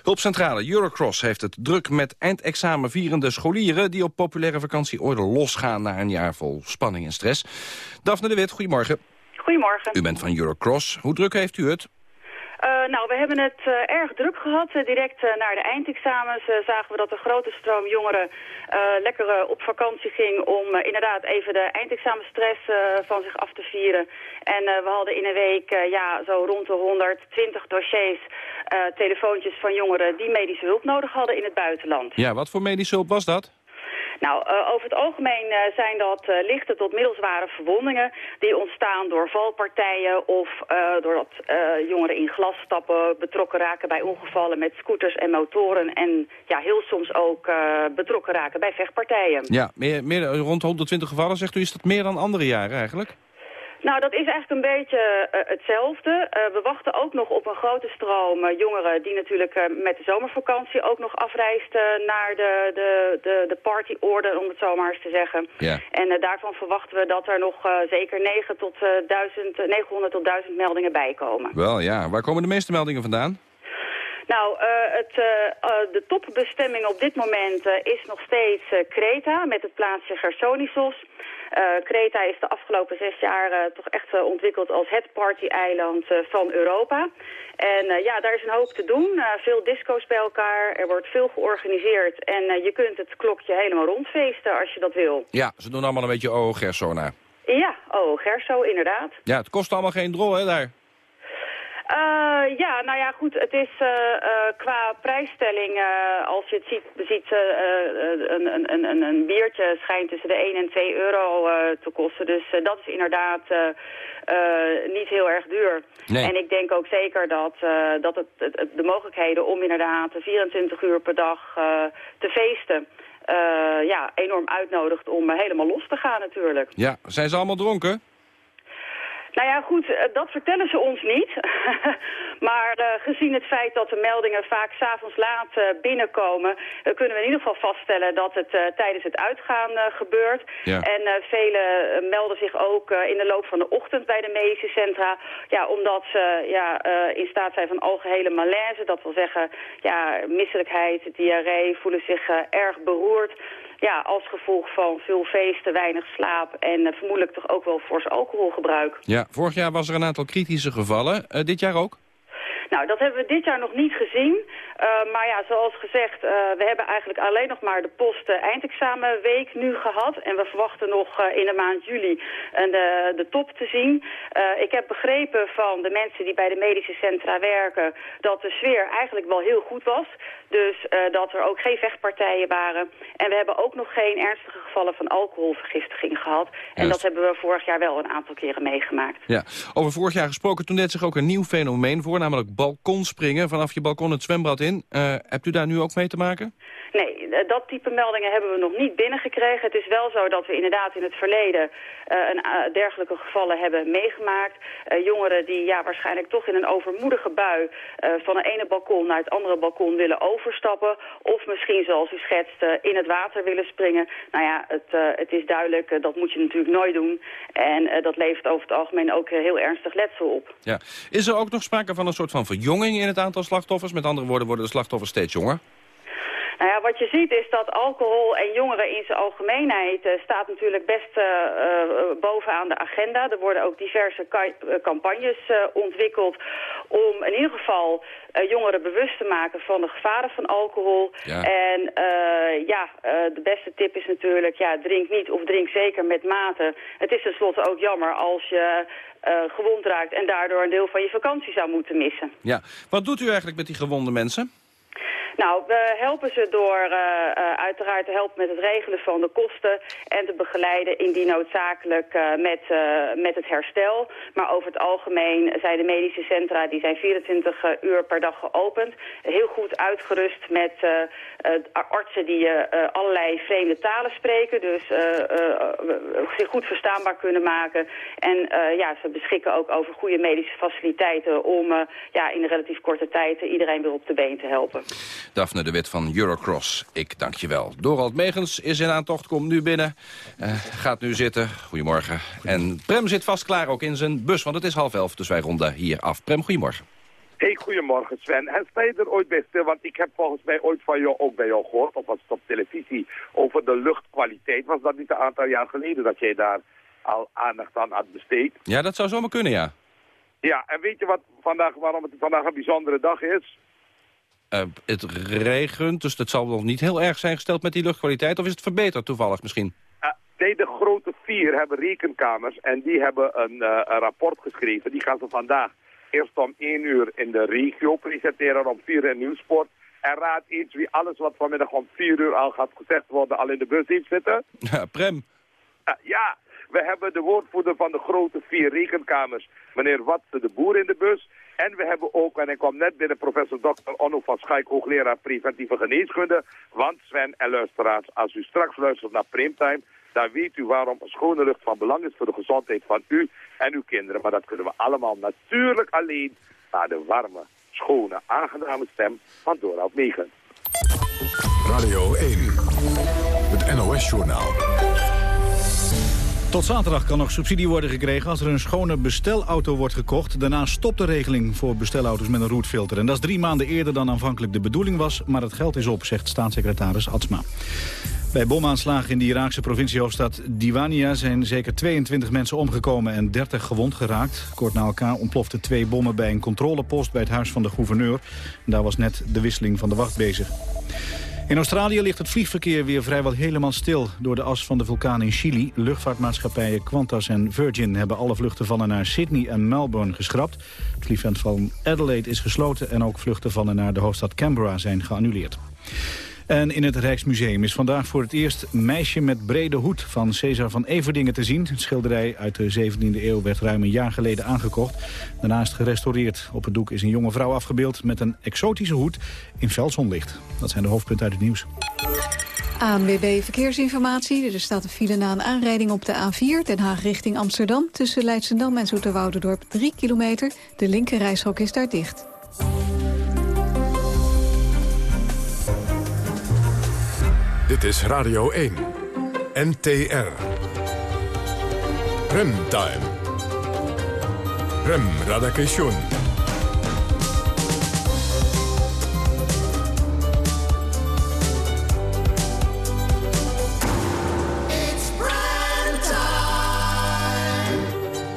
Hulpcentrale Eurocross heeft het druk met eindexamen vierende scholieren... die op populaire vakantieorde losgaan na een jaar vol spanning en stress. Daphne de Wit, goedemorgen. Goedemorgen. U bent van Eurocross. Hoe druk heeft u het? Nou, we hebben het uh, erg druk gehad. Uh, direct naar de eindexamens zagen we dat de grote stroom jongeren lekker op vakantie ging om inderdaad even de eindexamenstress van zich af te vieren. En we hadden in een week ja, zo rond de 120 dossiers, telefoontjes van jongeren die medische hulp nodig hadden in het buitenland. Ja, wat voor medische hulp was dat? Nou, uh, over het algemeen uh, zijn dat uh, lichte tot middelzware verwondingen... die ontstaan door valpartijen of doordat jongeren in glas stappen... betrokken raken bij ongevallen met scooters en motoren... en ja, heel soms ook betrokken raken bij vechtpartijen. Ja, meer, meer, rond 120 gevallen, zegt u, is dat meer dan andere jaren eigenlijk? Nou, dat is eigenlijk een beetje uh, hetzelfde. Uh, we wachten ook nog op een grote stroom uh, jongeren die natuurlijk met de zomervakantie ook nog afreist naar de, de, de, de om het zo maar eens te zeggen. Ja. En daarvan verwachten we dat er nog zeker 9 tot, 1000, 900 tot 1000 meldingen bij komen. Wel ja, waar komen de meeste meldingen vandaan? Nou, het, de topbestemming op dit moment is nog steeds Kreta met het plaatsje Gersonisos. Kreta is de afgelopen zes jaar uh, toch echt uh, ontwikkeld als het party-eiland van Europa. En ja, daar is een hoop te doen. veel disco's bij elkaar, er wordt veel georganiseerd. En je kunt het klokje helemaal rondfeesten als je dat wil. Ja, ze doen allemaal een beetje OO Gerso na. Ja, OO Gerso, inderdaad. Ja, het kost allemaal geen drol, hè, daar? Uh, ja, nou ja, goed. Het is uh, uh, qua prijsstelling, als je het ziet, ziet een, een, een, een biertje schijnt tussen de 1 en 2 euro te kosten. Dus dat is inderdaad niet heel erg duur. Nee. En ik denk ook zeker dat, dat het, het, de mogelijkheden om inderdaad 24 uur per dag te feesten... ja, enorm uitnodigt om helemaal los te gaan natuurlijk. Ja, zijn ze allemaal dronken? Nou ja, goed, eh, dat vertellen ze ons niet. maar uh, gezien het feit dat de meldingen vaak s'avonds laat uh, binnenkomen... Uh, kunnen we in ieder geval vaststellen dat het tijdens het uitgaan gebeurt. Ja. En velen melden zich ook in de loop van de ochtend bij de medische centra... Ja, omdat ze ja, in staat zijn van algehele malaise. Dat wil zeggen, ja, misselijkheid, diarree, voelen zich erg beroerd ja, als gevolg van veel feesten, weinig slaap en uh, vermoedelijk toch ook wel fors alcoholgebruik. Ja, vorig jaar was er een aantal kritische gevallen. Uh, dit jaar ook? Nou, dat hebben we dit jaar nog niet gezien. Uh, maar ja, zoals gezegd, uh, we hebben eigenlijk alleen nog maar de post uh, eindexamenweek nu gehad. En we verwachten nog in de maand juli de, de top te zien. ik heb begrepen van de mensen die bij de medische centra werken... dat de sfeer eigenlijk wel heel goed was. Dus dat er ook geen vechtpartijen waren. En we hebben ook nog geen ernstige gevallen van alcoholvergiftiging gehad. En dat hebben we vorig jaar wel een aantal keren meegemaakt. Ja, over vorig jaar gesproken, toen deed zich ook een nieuw fenomeen voor... namelijk balkonspringen vanaf je balkon het zwembad in. Uh, hebt u daar nu ook mee te maken? Nee, dat type meldingen hebben we nog niet binnengekregen. Het is wel zo dat we inderdaad in het verleden uh, een, dergelijke gevallen hebben meegemaakt. jongeren die ja, waarschijnlijk toch in een overmoedige bui van het ene balkon naar het andere balkon willen overstappen. Of misschien, zoals u schetst, in het water willen springen. Nou ja, het, het is duidelijk, dat moet je natuurlijk nooit doen. En dat levert over het algemeen ook heel ernstig letsel op. Ja. Is er ook nog sprake van een soort van verjonging in het aantal slachtoffers? Met andere woorden, worden de slachtoffers steeds jonger? Nou ja, wat je ziet is dat alcohol en jongeren in zijn algemeenheid uh, staat natuurlijk best uh, uh, bovenaan de agenda. Er worden ook diverse campagnes ontwikkeld om in ieder geval jongeren bewust te maken van de gevaren van alcohol. Ja. En ja, de beste tip is natuurlijk, ja, drink niet of drink zeker met mate. Het is tenslotte ook jammer als je gewond raakt en daardoor een deel van je vakantie zou moeten missen. Ja, wat doet u eigenlijk met die gewonde mensen? Nou, we helpen ze door uh, uh, uiteraard te helpen met het regelen van de kosten en te begeleiden indien noodzakelijk uh, met, met het herstel. Maar over het algemeen zijn de medische centra die zijn 24 uur per dag geopend. Heel goed uitgerust met artsen die allerlei vreemde talen spreken, dus zich goed verstaanbaar kunnen maken. En ja, ze beschikken ook over goede medische faciliteiten om ja, in relatief korte tijd iedereen weer op de been te helpen. Daphne de Wit van Eurocross, ik dank je wel. Dorald Megens is in aantocht, komt nu binnen. Gaat nu zitten. Goedemorgen. En Prem zit vast klaar ook in zijn bus, want het is half elf, dus wij ronden hier af. Prem, goedemorgen. Hey, goedemorgen Sven. En sta je er ooit bij stil? Want ik heb volgens mij ooit van jou ook bij jou gehoord, of was het op televisie, over de luchtkwaliteit. Was dat niet een aantal jaar geleden dat jij daar al aandacht aan had besteed? Ja, dat zou zomaar kunnen, ja. Ja, en weet je wat vandaag, waarom het vandaag een bijzondere dag is? Uh, het regent, dus dat zal nog niet heel erg zijn gesteld met die luchtkwaliteit. Of is het verbeterd toevallig misschien? Uh, nee, de grote vier hebben rekenkamers en die hebben een, uh, een, rapport geschreven. Die gaan ze vandaag eerst om één uur in de regio presenteren, om vier uur in Nieuwsport. En raad eens wie alles wat vanmiddag om vier uur al gaat gezegd worden al in de bus heeft zitten. Ja, Prem. ja, we hebben de woordvoerder van de grote vier rekenkamers, meneer Watsen de Boer in de bus. En we hebben ook, en ik kwam net binnen, professor Dr. Onno van Schaik, hoogleraar preventieve geneeskunde. Want Sven en luisteraars, als u straks luistert naar Primetime, dan weet u waarom schone lucht van belang is voor de gezondheid van u en uw kinderen. Maar dat kunnen we allemaal natuurlijk alleen naar de warme, schone, aangename stem van Dorald Megen. Radio 1, het NOS-journaal. Tot zaterdag kan nog subsidie worden gekregen als er een schone bestelauto wordt gekocht. Daarna stopt de regeling voor bestelauto's met een roetfilter. En dat is drie maanden eerder dan aanvankelijk de bedoeling was. Maar het geld is op, zegt staatssecretaris Atsma. Bij bomaanslagen in de Iraakse provinciehoofdstad Diwania zijn zeker 22 mensen omgekomen en 30 gewond geraakt. Kort na elkaar ontploften twee bommen bij een controlepost bij het huis van de gouverneur. daar was net de wisseling van de wacht bezig. In Australië ligt het vliegverkeer weer vrijwel helemaal stil door de as van de vulkaan in Chili. Luchtvaartmaatschappijen Qantas en Virgin hebben alle vluchten van en naar Sydney en Melbourne geschrapt. Het vliegveld van Adelaide is gesloten en ook vluchten van en naar de hoofdstad Canberra zijn geannuleerd. En in het Rijksmuseum is vandaag voor het eerst Meisje met brede hoed van Cesar van Everdingen te zien. Het schilderij uit de 17e eeuw werd ruim een jaar geleden aangekocht. Daarnaast gerestaureerd. Op het doek is een jonge vrouw afgebeeld met een exotische hoed in fel zonlicht. Dat zijn de hoofdpunten uit het nieuws. ANWB Verkeersinformatie. Er staat een file na een aanrijding op de A4... Den Haag richting Amsterdam. Tussen Leidschendam en Zoeterwoudendorp 3 kilometer. De linker is daar dicht. Dit is Radio 1. NTR. Remtime. Rem Radakation.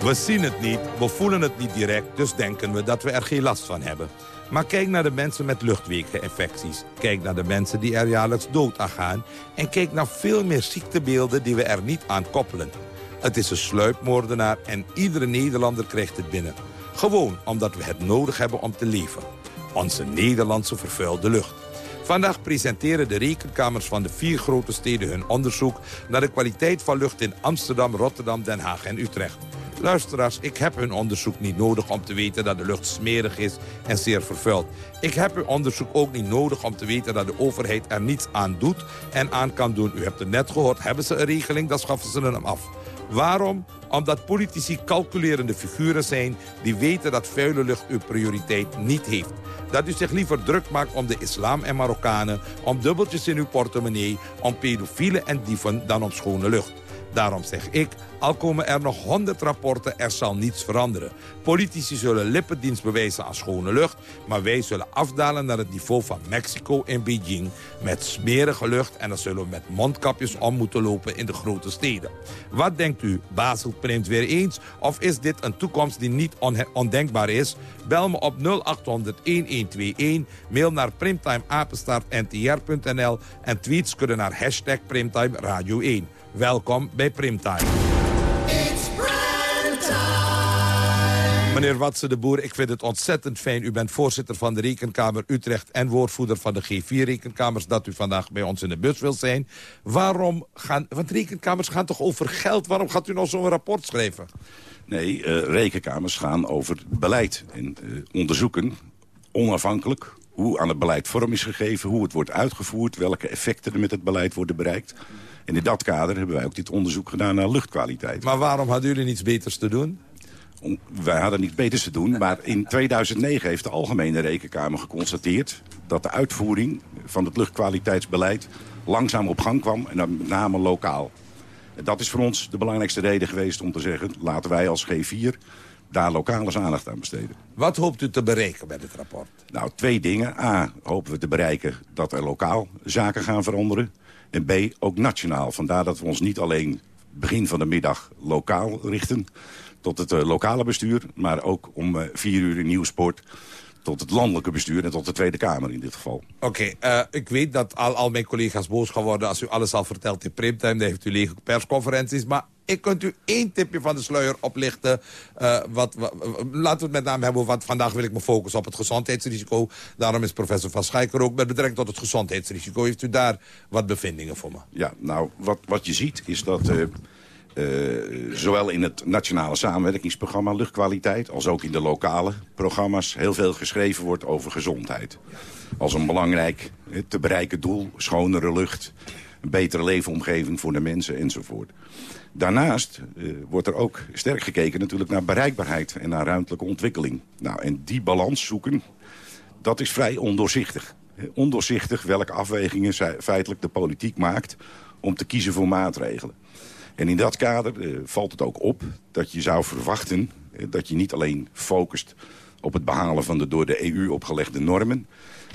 We zien het niet, we voelen het niet direct, dus denken we dat we er geen last van hebben. Maar kijk naar de mensen met luchtweginfecties. Kijk naar de mensen die er jaarlijks dood aan gaan. En kijk naar veel meer ziektebeelden die we er niet aan koppelen. Het is een sluipmoordenaar en iedere Nederlander krijgt het binnen. Gewoon omdat we het nodig hebben om te leven. Onze Nederlandse vervuilde lucht. Vandaag presenteren de rekenkamers van de vier grote steden hun onderzoek... naar de kwaliteit van lucht in Amsterdam, Rotterdam, Den Haag en Utrecht. Luisteraars, ik heb hun onderzoek niet nodig om te weten dat de lucht smerig is en zeer vervuild. Ik heb uw onderzoek ook niet nodig om te weten dat de overheid er niets aan doet en aan kan doen. U hebt het net gehoord, hebben ze een regeling, dan schaffen ze hem af. Waarom? Omdat politici calculerende figuren zijn... die weten dat vuile lucht uw prioriteit niet heeft. Dat u zich liever druk maakt om de islam en Marokkanen... om dubbeltjes in uw portemonnee, om pedofielen en dieven dan om schone lucht. Daarom zeg ik, al komen er nog honderd rapporten, er zal niets veranderen. Politici zullen lippendienst bewijzen aan schone lucht... maar wij zullen afdalen naar het niveau van Mexico en Beijing... met smerige lucht en dan zullen we met mondkapjes om moeten lopen in de grote steden. Wat denkt u? Basel print weer eens? Of is dit een toekomst die niet ondenkbaar is? Bel me op 0800-1121, mail naar primtimeapenstaartntr.nl... en tweets kunnen naar hashtag Primtime Radio 1. Welkom bij Primtime. Meneer Watse de Boer, ik vind het ontzettend fijn. U bent voorzitter van de Rekenkamer Utrecht... en woordvoerder van de G4-rekenkamers... dat u vandaag bij ons in de bus wilt zijn. Waarom gaan... Want rekenkamers gaan toch over geld? Waarom gaat u nog zo'n rapport schrijven? Nee, uh, rekenkamers gaan over beleid en uh, onderzoeken. Onafhankelijk hoe aan het beleid vorm is gegeven... hoe het wordt uitgevoerd, welke effecten er met het beleid worden bereikt... En in dat kader hebben wij ook dit onderzoek gedaan naar luchtkwaliteit. Maar waarom hadden jullie niets beters te doen? wij hadden niet beters te doen, maar in 2009 heeft de Algemene Rekenkamer geconstateerd... dat de uitvoering van het luchtkwaliteitsbeleid langzaam op gang kwam... en dan met name lokaal. En dat is voor ons de belangrijkste reden geweest om te zeggen... laten wij als G4 daar lokale aandacht aan besteden. Wat hoopt u te bereiken met het rapport? Nou, twee dingen. A, hopen we te bereiken dat er lokaal zaken gaan veranderen. En B, ook nationaal. Vandaar dat we ons niet alleen begin van de middag lokaal richten. tot het lokale bestuur, maar ook om vier uur in Nieuwsport tot het landelijke bestuur en tot de Tweede Kamer in dit geval. Oké, okay, ik weet dat al, al mijn collega's boos gaan worden als u alles al vertelt in primetime. Dan heeft u lege persconferenties. Maar ik kunt u één tipje van de sluier oplichten. Uh, wat, wat, laten we het met name hebben want vandaag wil ik me focussen op het gezondheidsrisico. Daarom is professor Van Schijker ook met betrekking tot het gezondheidsrisico. Heeft u daar wat bevindingen voor me? Ja, nou, wat, wat je ziet is dat... Uh, uh, zowel in het nationale samenwerkingsprogramma luchtkwaliteit... als ook in de lokale programma's heel veel geschreven wordt over gezondheid. Als een belangrijk te bereiken doel, schonere lucht... een betere leefomgeving voor de mensen enzovoort. Daarnaast uh, wordt er ook sterk gekeken natuurlijk naar bereikbaarheid en naar ruimtelijke ontwikkeling. Nou, en die balans zoeken, dat is vrij ondoorzichtig. Ondoorzichtig welke afwegingen feitelijk de politiek maakt om te kiezen voor maatregelen. En in dat kader uh, valt het ook op dat je zou verwachten... Uh, dat je niet alleen focust op het behalen van de door de EU opgelegde normen...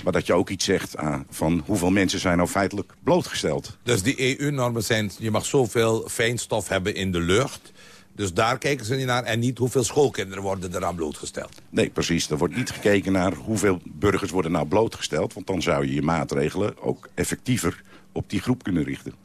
Maar dat je ook iets zegt uh, van hoeveel mensen zijn nou feitelijk blootgesteld. Dus die EU-normen zijn, je mag zoveel fijnstof hebben in de lucht... Dus daar kijken ze niet naar en niet hoeveel schoolkinderen worden eraan blootgesteld. Nee, precies. Er wordt niet gekeken naar hoeveel burgers worden nou blootgesteld. Want dan zou je je maatregelen ook effectiever op die groep kunnen richten.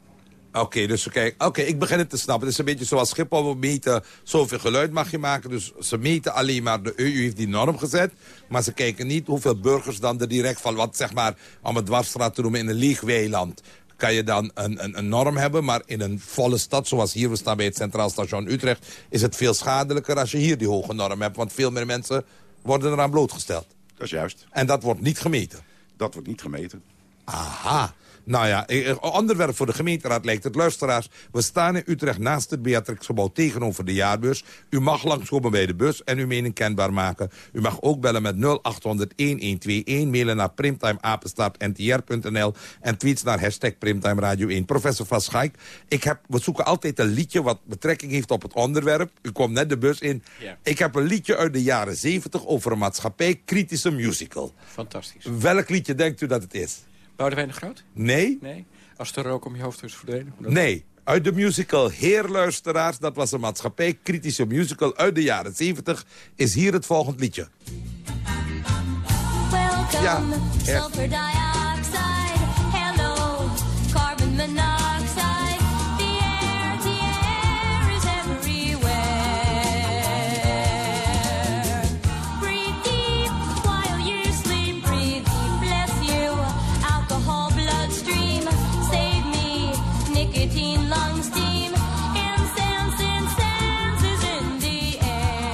Oké, dus kijk, oké, ik begin het te snappen. Het is een beetje zoals Schiphol, we meten zoveel geluid mag je maken. Dus ze meten alleen maar, de EU heeft die norm gezet. Maar ze kijken niet hoeveel burgers dan er direct van... wat zeg maar, om het dwarsstraat te noemen, in een leeg weiland kan je dan een, een, een, norm hebben. Maar in een volle stad, zoals hier, we staan bij het Centraal Station Utrecht... is het veel schadelijker als je hier die hoge norm hebt. Want veel meer mensen worden eraan blootgesteld. Dat is juist. En dat wordt niet gemeten? Dat wordt niet gemeten. Aha. Nou ja, onderwerp voor de gemeenteraad lijkt het. Luisteraars, we staan in Utrecht naast het Beatrixgebouw tegenover de jaarbus. U mag langskomen bij de bus en uw mening kenbaar maken. U mag ook bellen met 0800-1121, mailen naar primtimeapenstaartntr.nl en tweets naar hashtag Primtime Radio 1. Professor Van Schaik, ik heb, we zoeken altijd een liedje wat betrekking heeft op het onderwerp. U komt net de bus in. Ik heb een liedje uit de jaren 70 over een maatschappij kritische musical. Fantastisch. Welk liedje denkt u dat het is? Boudewijn de Groot? Nee. nee. Als de rook om je hoofd is verdwenen? Nee. Uit de musical Heerluisteraars, dat was een maatschappij kritische musical uit de jaren 70, is hier het volgende liedje. Welcome, ja, sulfur dioxide, hello, carbon monoxide,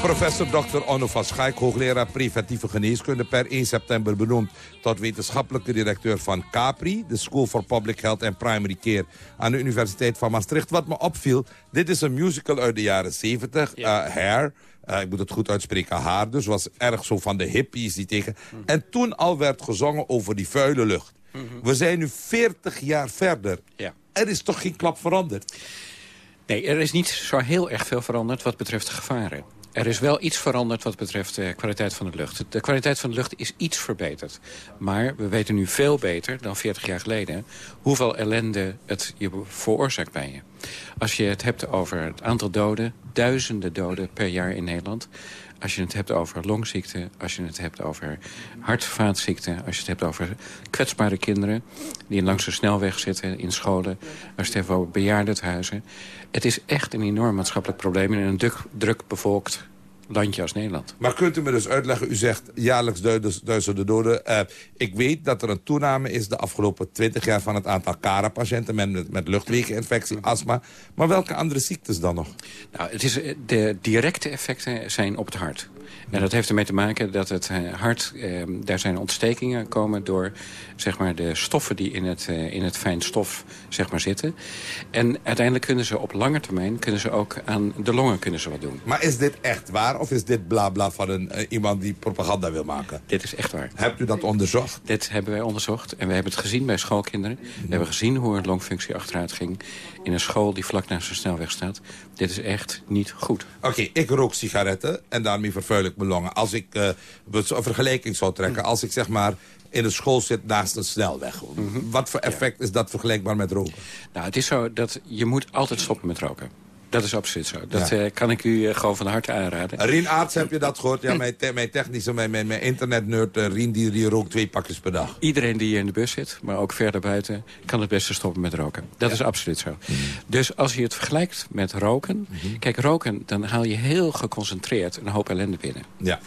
Professor Dr. Onno van Schaik, hoogleraar preventieve geneeskunde... per 1 september benoemd tot wetenschappelijke directeur van CAPRI... de School for Public Health and Primary Care aan de Universiteit van Maastricht. Wat me opviel, dit is een musical uit de jaren 70, ja. uh, Hair... Uh, ik moet het goed uitspreken, haar dus. was erg zo van de hippies die tegen... Mm. En toen al werd gezongen over die vuile lucht. Mm -hmm. We zijn nu 40 jaar verder. Ja. Er is toch geen klap veranderd? Nee, er is niet zo heel erg veel veranderd wat betreft de gevaren. Er is wel iets veranderd wat betreft de kwaliteit van de lucht. De kwaliteit van de lucht is iets verbeterd. Maar we weten nu veel beter dan 40 jaar geleden... hoeveel ellende het je veroorzaakt bij je. Als je het hebt over het aantal doden... duizenden doden per jaar in Nederland... Als je het hebt over longziekten, als je het hebt over hart- vaatziekten... als je het hebt over kwetsbare kinderen die langs de snelweg zitten in scholen... als je het hebt over bejaardenhuizen. Het is echt een enorm maatschappelijk probleem in een druk, druk bevolkt landje als Nederland. Maar kunt u me dus uitleggen, u zegt jaarlijks duizenden doden. Uh, ik weet dat er een toename is de afgelopen 20 jaar... van het aantal CARA-patiënten met, met luchtwegeninfectie, astma. Maar welke andere ziektes dan nog? Nou, het is, de directe effecten zijn op het hart. En dat heeft ermee te maken dat het uh, hart... Uh, daar zijn ontstekingen komen door zeg maar, de stoffen die in het, uh, in het fijn stof zeg maar, zitten. En uiteindelijk kunnen ze op lange termijn... kunnen ze ook aan de longen kunnen ze wat doen. Maar is dit echt waar of is dit blabla bla van een, iemand die propaganda wil maken? Dit is echt waar. Hebt u dat onderzocht? Dit hebben wij onderzocht en we hebben het gezien bij schoolkinderen. We hebben gezien hoe een longfunctie achteruit ging... in een school die vlak naast de snelweg staat. Dit is echt niet goed. Oké, okay, ik rook sigaretten en daarmee vervuil ik mijn longen. Als ik uh, een vergelijking zou trekken, als ik zeg maar in een school zit naast een snelweg. Mm -hmm. Wat voor effect ja. is dat vergelijkbaar met roken? Nou, het is zo dat je moet altijd stoppen met roken. Dat is absoluut zo. Dat eh, kan ik u eh, gewoon van harte aanraden. Rien Aarts, heb je dat gehoord? Ja, mijn, te- mijn technische, mijn, mijn, mijn internetnerd, eh, Rien, die, die rookt twee pakjes per dag. Iedereen die hier in de bus zit, maar ook verder buiten... kan het beste stoppen met roken. Dat is absoluut zo. Mhm. Dus als je het vergelijkt met roken... Kijk, roken, dan haal je heel geconcentreerd een hoop ellende binnen. Ja.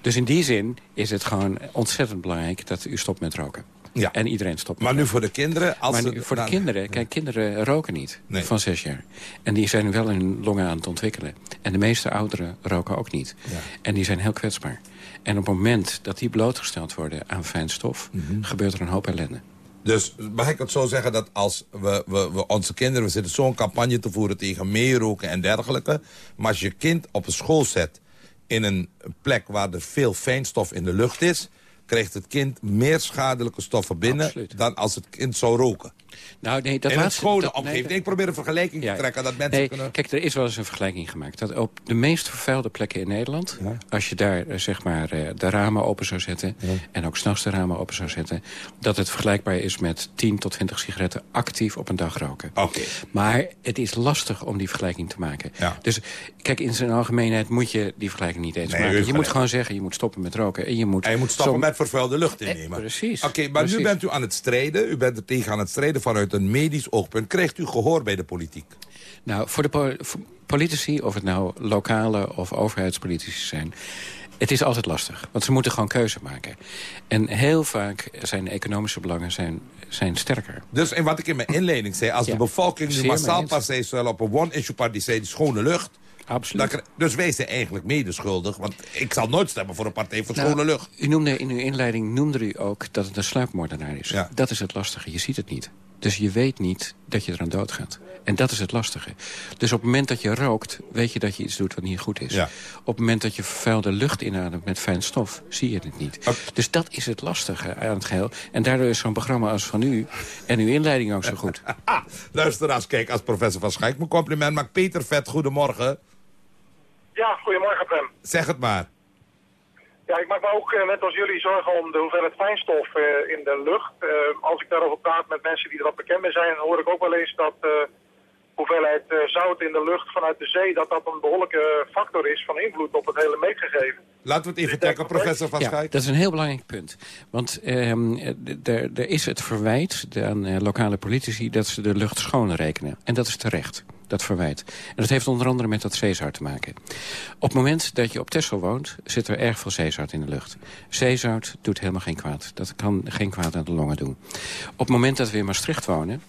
Dus in die zin is het gewoon ontzettend belangrijk... dat u stopt met roken. Ja. En iedereen stopt Maar nu voor de kinderen... Als maar ze nu, voor de kinderen, kijk, kinderen roken niet Nee. van zes jaar. En die zijn wel hun longen aan het ontwikkelen. En de meeste ouderen roken ook niet. En die zijn heel kwetsbaar. En op het moment dat die blootgesteld worden aan fijn stof... Mhm. gebeurt er een hoop ellende. Dus mag ik het zo zeggen dat als we, we, we onze kinderen... we zitten zo'n campagne te voeren tegen meeroken en dergelijke... maar als je kind op een school zet in een plek waar er veel fijnstof in de lucht is... krijgt het kind meer schadelijke stoffen binnen... dan als het kind zou roken. Nou, nee, dat in een laatste- schone dat- nee, ik probeer een vergelijking te trekken dat mensen Nee, kunnen... kijk, er is wel eens een vergelijking gemaakt. Dat op de meest vervuilde plekken in Nederland... als je daar eh, zeg maar eh, de ramen open zou zetten... en ook s'nachts de ramen open zou zetten... dat het vergelijkbaar is met 10 tot 20 sigaretten actief op een dag roken. Oké. Maar het is lastig om die vergelijking te maken. Dus kijk, in zijn algemeenheid moet je die vergelijking niet eens maken. Je moet gelijk. gewoon zeggen, je moet stoppen met roken. En je moet, En je moet stoppen zo- met vervuilde lucht innemen. precies. Oké, maar nu bent u aan het strijden. U bent er tegen aan het strijden vanuit een medisch oogpunt. Krijgt u gehoor bij de politiek? Nou, voor de po- voor politici, of het nou lokale of overheidspolitici zijn... het is altijd lastig, want ze moeten gewoon keuze maken. En heel vaak zijn economische belangen zijn, zijn sterker. Dus en wat ik in mijn inleiding zei... als de bevolking nu massaal zal op een one-issue party zei... die schone lucht... Absoluut. dus wij zijn eigenlijk medeschuldig. Want ik zal nooit stemmen voor een partij voor Nou, schone lucht. U noemde in uw inleiding noemde u ook dat het een sluipmoordenaar is. Dat is het lastige, je ziet het niet. Dus je weet niet dat je eraan doodgaat. En dat is het lastige. Dus op het moment dat je rookt, weet je dat je iets doet wat niet goed is. Ja. Op het moment dat je vervuilde lucht inademt met fijn stof, zie je het niet. Dus dat is het lastige aan het geheel. En daardoor is zo'n programma als van u en uw inleiding ook zo goed. Luisteraars, kijk, als professor van Schaik mijn compliment maakt. Peter Vet, goedemorgen. Ja, goedemorgen Prem. Zeg het maar. Ja, ik maak me ook eh, net als jullie zorgen om de hoeveelheid fijnstof eh, in de lucht. Eh, als ik daarover praat met mensen die er wat bekend mee zijn, dan hoor ik ook wel eens dat de hoeveelheid eh, zout in de lucht vanuit de zee, dat dat een behoorlijke factor is van invloed op het hele meetgegeven. Laten we het even trekken, professor van Ja, dat is een heel belangrijk punt. Want ehm, er er is het verwijt aan eh, lokale politici dat ze de lucht schoon rekenen. En dat is terecht, dat verwijt. En dat heeft onder andere met dat zeezout te maken. Op het moment dat je op Texel woont, zit er erg veel zeezout in de lucht. Zeezout doet helemaal geen kwaad. Dat kan geen kwaad aan de longen doen. Op het moment dat we in Maastricht wonen...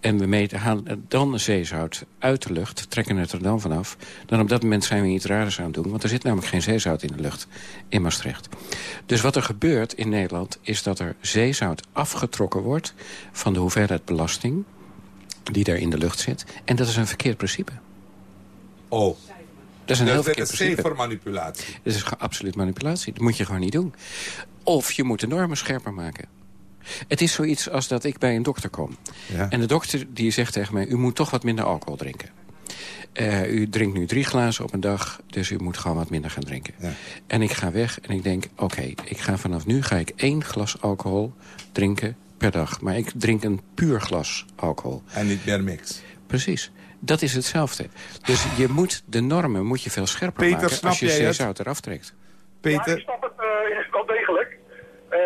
en we meten, halen dan zeezout uit de lucht, trekken het er dan vanaf... dan op dat moment zijn we iets raars aan het doen. Want er zit namelijk geen zeezout in de lucht in Maastricht. Dus wat er gebeurt in Nederland is dat er zeezout afgetrokken wordt... van de hoeveelheid belasting die daar in de lucht zit. En dat is een verkeerd principe. Oh. Dat is een heel verkeerd is principe. geen manipulatie. Dat is absoluut manipulatie. Dat moet je gewoon niet doen. Of je moet de normen scherper maken. Het is zoiets als dat ik bij een dokter kom. Ja. En de dokter die zegt tegen mij... u moet toch wat minder alcohol drinken. Eh, u drinkt nu drie glazen op een dag, dus u moet gewoon wat minder gaan drinken. En ik ga weg en ik denk, oké, ik ga vanaf nu ga ik één glas alcohol drinken per dag. Maar ik drink een puur glas alcohol. En niet meer mix. Precies. Dat is hetzelfde. Dus je moet de normen moet je veel scherper Peter, maken als je zeezout eraf trekt. Ja, ik snap het eh, wel degelijk. Eh,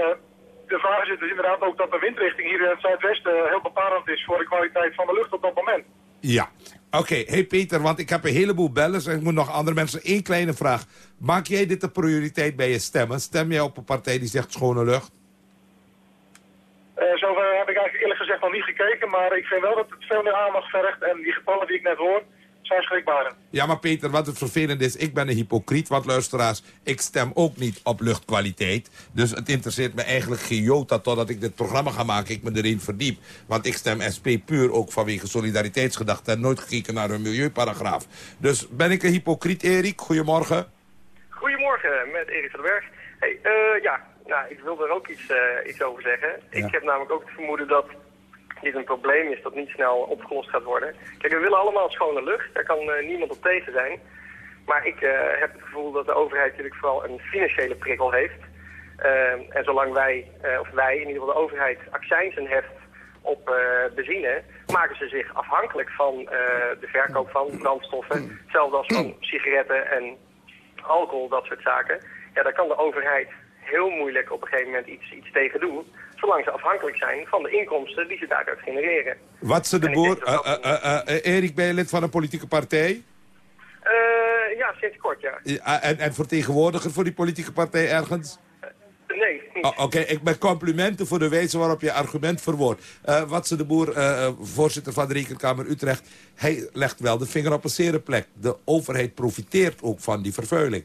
de vraag is dus inderdaad ook dat de windrichting hier in het zuidwesten heel bepalend is voor de kwaliteit van de lucht op dat moment. Ja. Oké, hey Peter, want ik heb een heleboel bellers en ik moet nog andere mensen. Eén kleine vraag. Maak jij dit een prioriteit bij je stemmen? Stem jij op een partij die zegt schone lucht? Eh, zover heb ik eigenlijk eerlijk gezegd nog niet gekeken, maar ik vind wel dat het veel meer aandacht vergt en die getallen die ik net hoor zijn schrikbarend. Ja, maar Peter, wat het vervelend is, ik ben een hypocriet. Want luisteraars, ik stem ook niet op luchtkwaliteit. Dus het interesseert me eigenlijk geen jota totdat ik dit programma ga maken. Ik me erin verdiep. Want ik stem SP puur ook vanwege solidariteitsgedachte... en nooit gekeken naar een milieuparagraaf. Dus ben ik een hypocriet, Erik? Goedemorgen. Goedemorgen, met Erik van den Berg. Hey, eh, ja, nou, ik wil er ook iets, eh, iets over zeggen. Ik heb namelijk ook het vermoeden dat dit een probleem is dat niet snel opgelost gaat worden. Kijk, we willen allemaal schone lucht, daar kan eh, niemand op tegen zijn. Maar ik eh, heb het gevoel dat de overheid natuurlijk vooral een financiële prikkel heeft. En zolang wij, of wij, in ieder geval de overheid, accijnsen heft op benzine, maken ze zich afhankelijk van de verkoop van brandstoffen. Hetzelfde als van sigaretten en alcohol, dat soort zaken. Ja, daar kan de overheid heel moeilijk op een gegeven moment iets, iets tegen doen. Zolang ze afhankelijk zijn van de inkomsten die ze daaruit genereren. Wat ze de boer... eh, eh, eh, Erik, ben je lid van een politieke partij? Ja, sinds kort, ja. Eh, en, en vertegenwoordiger voor die politieke partij ergens? Nee. Oh, Oké, ik ben complimenten voor de wijze waarop je argument verwoordt. Eh wat ze de boer, voorzitter van de Rekenkamer Utrecht... hij legt wel de vinger op een zere plek. De overheid profiteert ook van die vervuiling.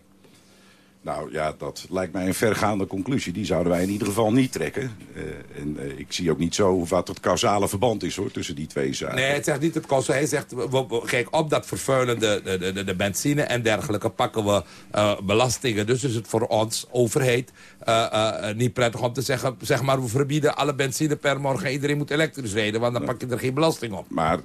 Nou ja, dat lijkt mij een vergaande conclusie. Die zouden wij in ieder geval niet trekken. Eh, en eh, ik zie ook niet zo wat het causale verband is hoor, tussen die twee zaken. Nee, hij zegt niet het kost. Hij zegt, we- we- kijk, op dat vervuilende de, de, de, benzine en dergelijke pakken we eh, belastingen. Dus is het voor ons, overheid, niet prettig om te zeggen... zeg maar, we verbieden alle benzine per morgen. Iedereen moet elektrisch rijden, want dan pak je er geen belasting op. Maar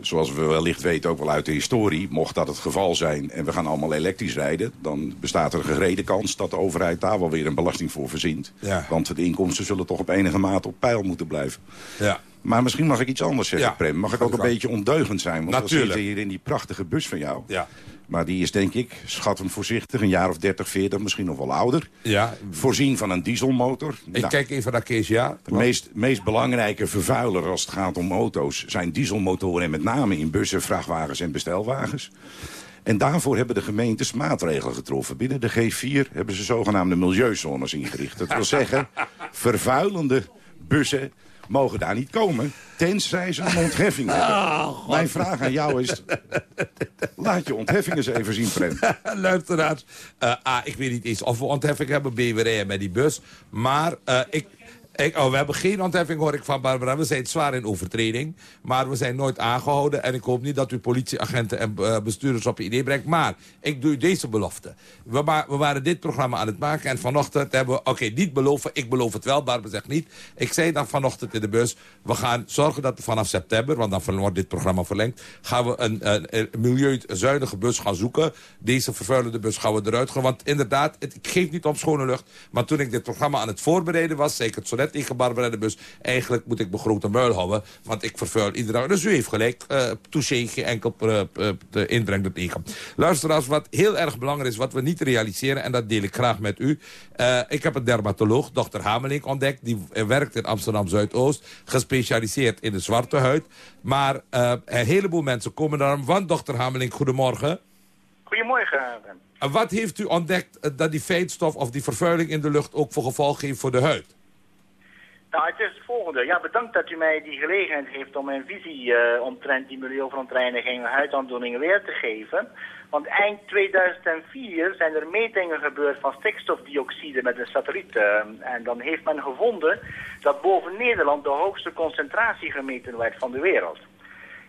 zoals we wellicht weten ook wel uit de historie... mocht dat het geval zijn en we gaan allemaal elektrisch rijden... dan bestaat er een gerede kans dat de overheid daar wel weer een belasting voor verzint. Ja. Want de inkomsten zullen toch op enige mate op peil moeten blijven. Ja. Maar misschien mag ik iets anders zeggen, Ja. Prem. Mag ik ook een beetje ondeugend zijn? Want Natuurlijk. we zitten hier in die prachtige bus van jou. Ja. Maar die is denk ik, schat hem voorzichtig, een jaar of 30, 40, misschien nog wel ouder. Ja. Voorzien van een dieselmotor. Ik Nou, kijk even naar Kees, ja. de meest, meest belangrijke vervuiler als het gaat om auto's... zijn dieselmotoren en met name in bussen, vrachtwagens en bestelwagens. En daarvoor hebben de gemeentes maatregelen getroffen. Binnen de G4 hebben ze zogenaamde milieuzones ingericht. Dat wil zeggen, vervuilende bussen mogen daar niet komen... tenzij ze een ontheffing hebben. Mijn vraag aan jou is... laat je ontheffing eens even zien, Prem. Luisteraars, eh, A, ik weet niet eens of we ontheffing hebben. B, we rijden met die bus. Maar eh, ik... Ik, oh, we hebben geen ontheffing, hoor ik van Barbara. We zijn zwaar in overtreding. Maar we zijn nooit aangehouden. En ik hoop niet dat u politieagenten en eh, bestuurders op je idee brengt. Maar ik doe deze belofte. We, we waren dit programma aan het maken. En vanochtend hebben we... Oké, niet beloven. Ik beloof het wel. Barbara zegt niet. Ik zei dan vanochtend in de bus... We gaan zorgen dat we vanaf september... Want dan wordt dit programma verlengd... Gaan we een, een, milieuzuinige bus gaan zoeken. Deze vervuilende bus gaan we eruit gaan. Want inderdaad, het, ik geef niet om schone lucht. Maar toen ik dit programma aan het voorbereiden was... ik het zo net tegen Barbara de bus... eigenlijk moet ik mijn grote muil houden. Want ik vervuil iedere dag. Dus u heeft gelijk. Uh, touché, geen enkel uh, uh, de inbreng ertegen. Luisteraars, wat heel erg belangrijk is... wat we niet realiseren, en dat deel ik graag met u. Uh, ik heb een dermatoloog, dokter Hamelink, ontdekt. Die werkt in Amsterdam-Zuidoost. Gespecialiseerd in de zwarte huid. Maar uh, een heleboel mensen komen daar... Want dokter Hamelink, goedemorgen. Goedemorgen. En wat heeft u ontdekt dat die fijnstof of die vervuiling in de lucht... ook voor gevolg heeft voor de huid? Nou, het is het volgende. Ja, bedankt dat u mij die gelegenheid geeft om mijn visie uh, omtrent die milieuverontreiniging en huidaandoeningen weer te geven. Want eind 2004 zijn er metingen gebeurd van stikstofdioxide met een satelliet. Uh, en dan heeft men gevonden dat boven Nederland de hoogste concentratie gemeten werd van de wereld.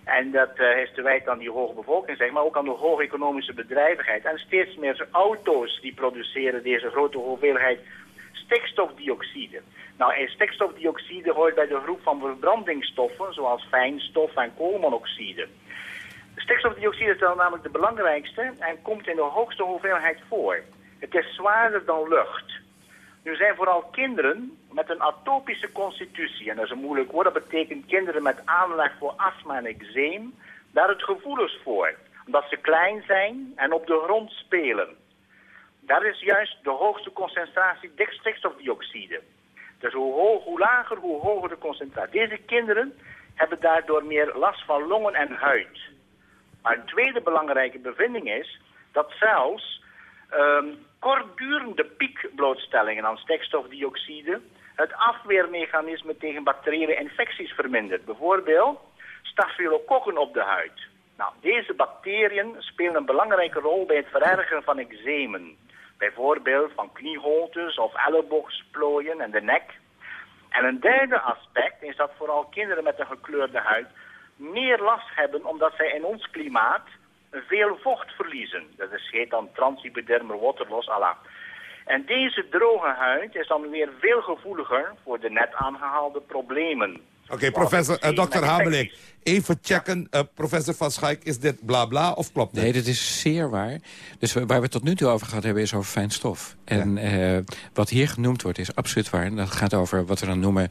En dat uh, is te wijten aan die hoge bevolking, zeg maar ook aan de hoge economische bedrijvigheid. En steeds meer auto's die produceren deze grote hoeveelheid stikstofdioxide. Nou, stikstofdioxide hoort bij de groep van verbrandingsstoffen, zoals fijnstof en koolmonoxide. Stikstofdioxide is namelijk de belangrijkste en komt in de hoogste hoeveelheid voor. Het is zwaarder dan lucht. Nu zijn vooral kinderen met een atopische constitutie, en dat is een moeilijk woord, dat betekent kinderen met aanleg voor astma en eczeem, daar het gevoelens voor, omdat ze klein zijn en op de grond spelen. Daar is juist de hoogste concentratie stikstofdioxide. Dus hoe, hoe lager, hoe hoger de concentratie. Deze kinderen hebben daardoor meer last van longen en huid. Maar een tweede belangrijke bevinding is dat zelfs um, kortdurende piekblootstellingen aan stikstofdioxide het afweermechanisme tegen bacteriële infecties vermindert. Bijvoorbeeld staphylokokken op de huid. Nou, deze bacteriën spelen een belangrijke rol bij het verergeren van eczemen. Bijvoorbeeld van knieholtes of elleboogsplooien en de nek. En een derde aspect is dat vooral kinderen met een gekleurde huid meer last hebben omdat zij in ons klimaat veel vocht verliezen. Dat is, heet dan transibidermer waterloss. En deze droge huid is dan weer veel gevoeliger voor de net aangehaalde problemen. Oké, okay, professor, uh, dokter Hamelink. Even checken, uh, professor Van Schaik, is dit bla bla of klopt dit? Nee, dit is zeer waar. Dus waar we het tot nu toe over gehad hebben is over fijn stof. En ja. uh, wat hier genoemd wordt is absoluut waar. Dat gaat over wat we dan noemen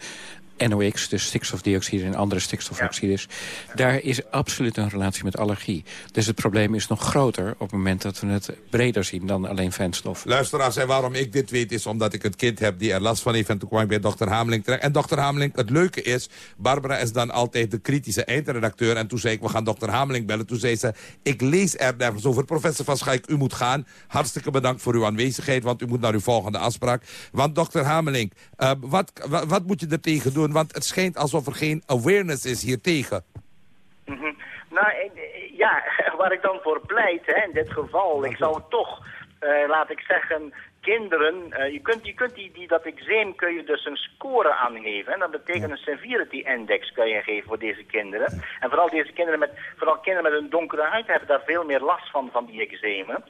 NOx, dus stikstofdioxide en andere stikstofoxides... daar is absoluut een relatie met allergie. Dus het probleem is nog groter op het moment dat we het breder zien dan alleen fijnstof. Luisteraars, en waarom ik dit weet is omdat ik een kind heb die er last van heeft. En toen kwam ik bij dokter Hameling terecht. En dokter Hameling, het leuke is, Barbara is dan altijd de kritische eindredacteur. En toen zei ik, we gaan dokter Hameling bellen. Toen zei ze, ik lees er nergens over. Professor Van Schaik, u moet gaan. Hartstikke bedankt voor uw aanwezigheid, want u moet naar uw volgende afspraak. Want dokter Hameling, uh, wat, wat, wat, moet je er tegen doen? Want het schijnt alsof er geen awareness is hier tegen. Mm -hmm. Nou, ja, waar ik dan voor pleit, hè, in dit geval, ik zou toch, uh, laat ik zeggen, kinderen, uh, je kunt, je kunt die, die, dat eczeem kun je dus een score aangeven. En dat betekent een severity index kun je geven voor deze kinderen. En vooral deze kinderen met, vooral kinderen met een donkere huid hebben daar veel meer last van, van die eczemen.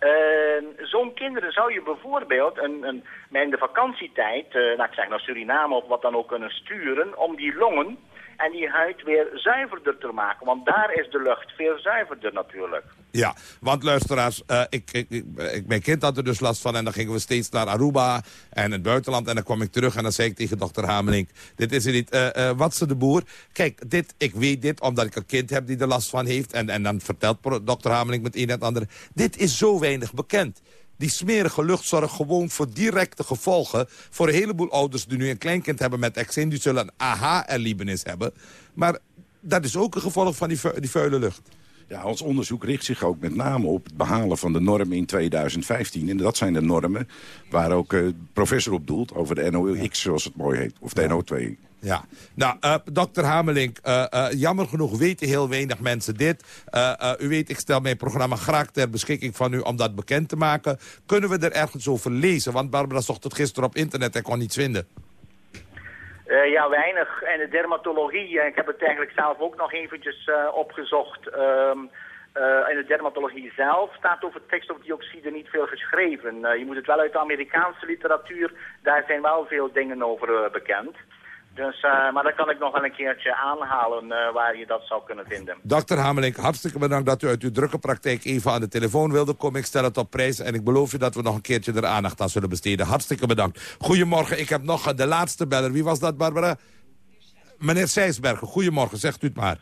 Uh, Zo'n kinderen zou je bijvoorbeeld een, een, in de vakantietijd, uh, nou ik zeg naar Suriname of wat dan ook kunnen sturen, om die longen en die huid weer zuiverder te maken. Want daar is de lucht veel zuiverder natuurlijk. Ja, want luisteraars, uh, ik, ik, ik, mijn kind had er dus last van... en dan gingen we steeds naar Aruba en het buitenland... en dan kwam ik terug en dan zei ik tegen dokter Hamelink... dit is er niet, uh, wat ze de boer? Kijk, dit, ik weet dit omdat ik een kind heb die er last van heeft... en, en dan vertelt dokter Hamelink met een en het andere... dit is zo weinig bekend. Die smerige lucht zorgt gewoon voor directe gevolgen... voor een heleboel ouders die nu een kleinkind hebben met eczeem... die zullen een aha-erliebenis hebben. Maar dat is ook een gevolg van die, die vuile lucht. Ja, ons onderzoek richt zich ook met name op het behalen van de normen in 2015. En dat zijn de normen waar ook uh, professor op doelt... over de NOx, zoals het mooi heet, of de NO2. Ja, nou, uh, dokter Hamelink, uh, uh, jammer genoeg weten heel weinig mensen dit. u weet, ik stel mijn programma graag ter beschikking van u om dat bekend te maken. Kunnen we er ergens over lezen? Want Barbara zocht het gisteren op internet en kon niets vinden. Ja, weinig. En de dermatologie, ik heb het eigenlijk zelf ook nog eventjes opgezocht. In de dermatologie zelf staat over stikstofdioxide niet veel geschreven. je moet het wel uit de Amerikaanse literatuur, daar zijn wel veel dingen over bekend. Dus, uh, maar dat kan ik nog wel een keertje aanhalen uh, waar je dat zou kunnen vinden. Dokter Hamelink, hartstikke bedankt dat u uit uw drukke praktijk even aan de telefoon wilde komen. Ik stel het op prijs en ik beloof u dat we nog een keertje er aandacht aan zullen besteden. Hartstikke bedankt. Goedemorgen, ik heb nog de laatste beller. Wie was dat, Barbara? Meneer Sijsbergen, goedemorgen, zegt u het maar.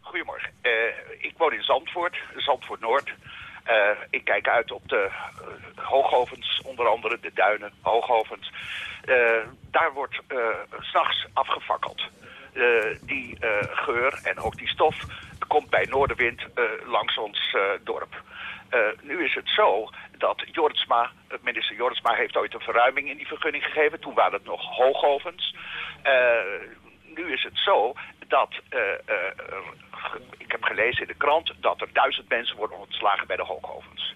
Goedemorgen. Uh, ik woon in Zandvoort, Zandvoort Noord. Uh, ik kijk uit op de uh, hoogovens, onder andere de duinen, hoogovens. Uh, daar wordt s'nachts afgefakkeld. die geur en ook die stof komt bij noordenwind langs ons dorp. nu is het zo dat Jortsma, minister Jortsma heeft ooit een verruiming in die vergunning gegeven. Toen waren het nog hoogovens. nu is het zo dat, ik heb gelezen in de krant, dat er duizend mensen worden ontslagen bij de hoogovens.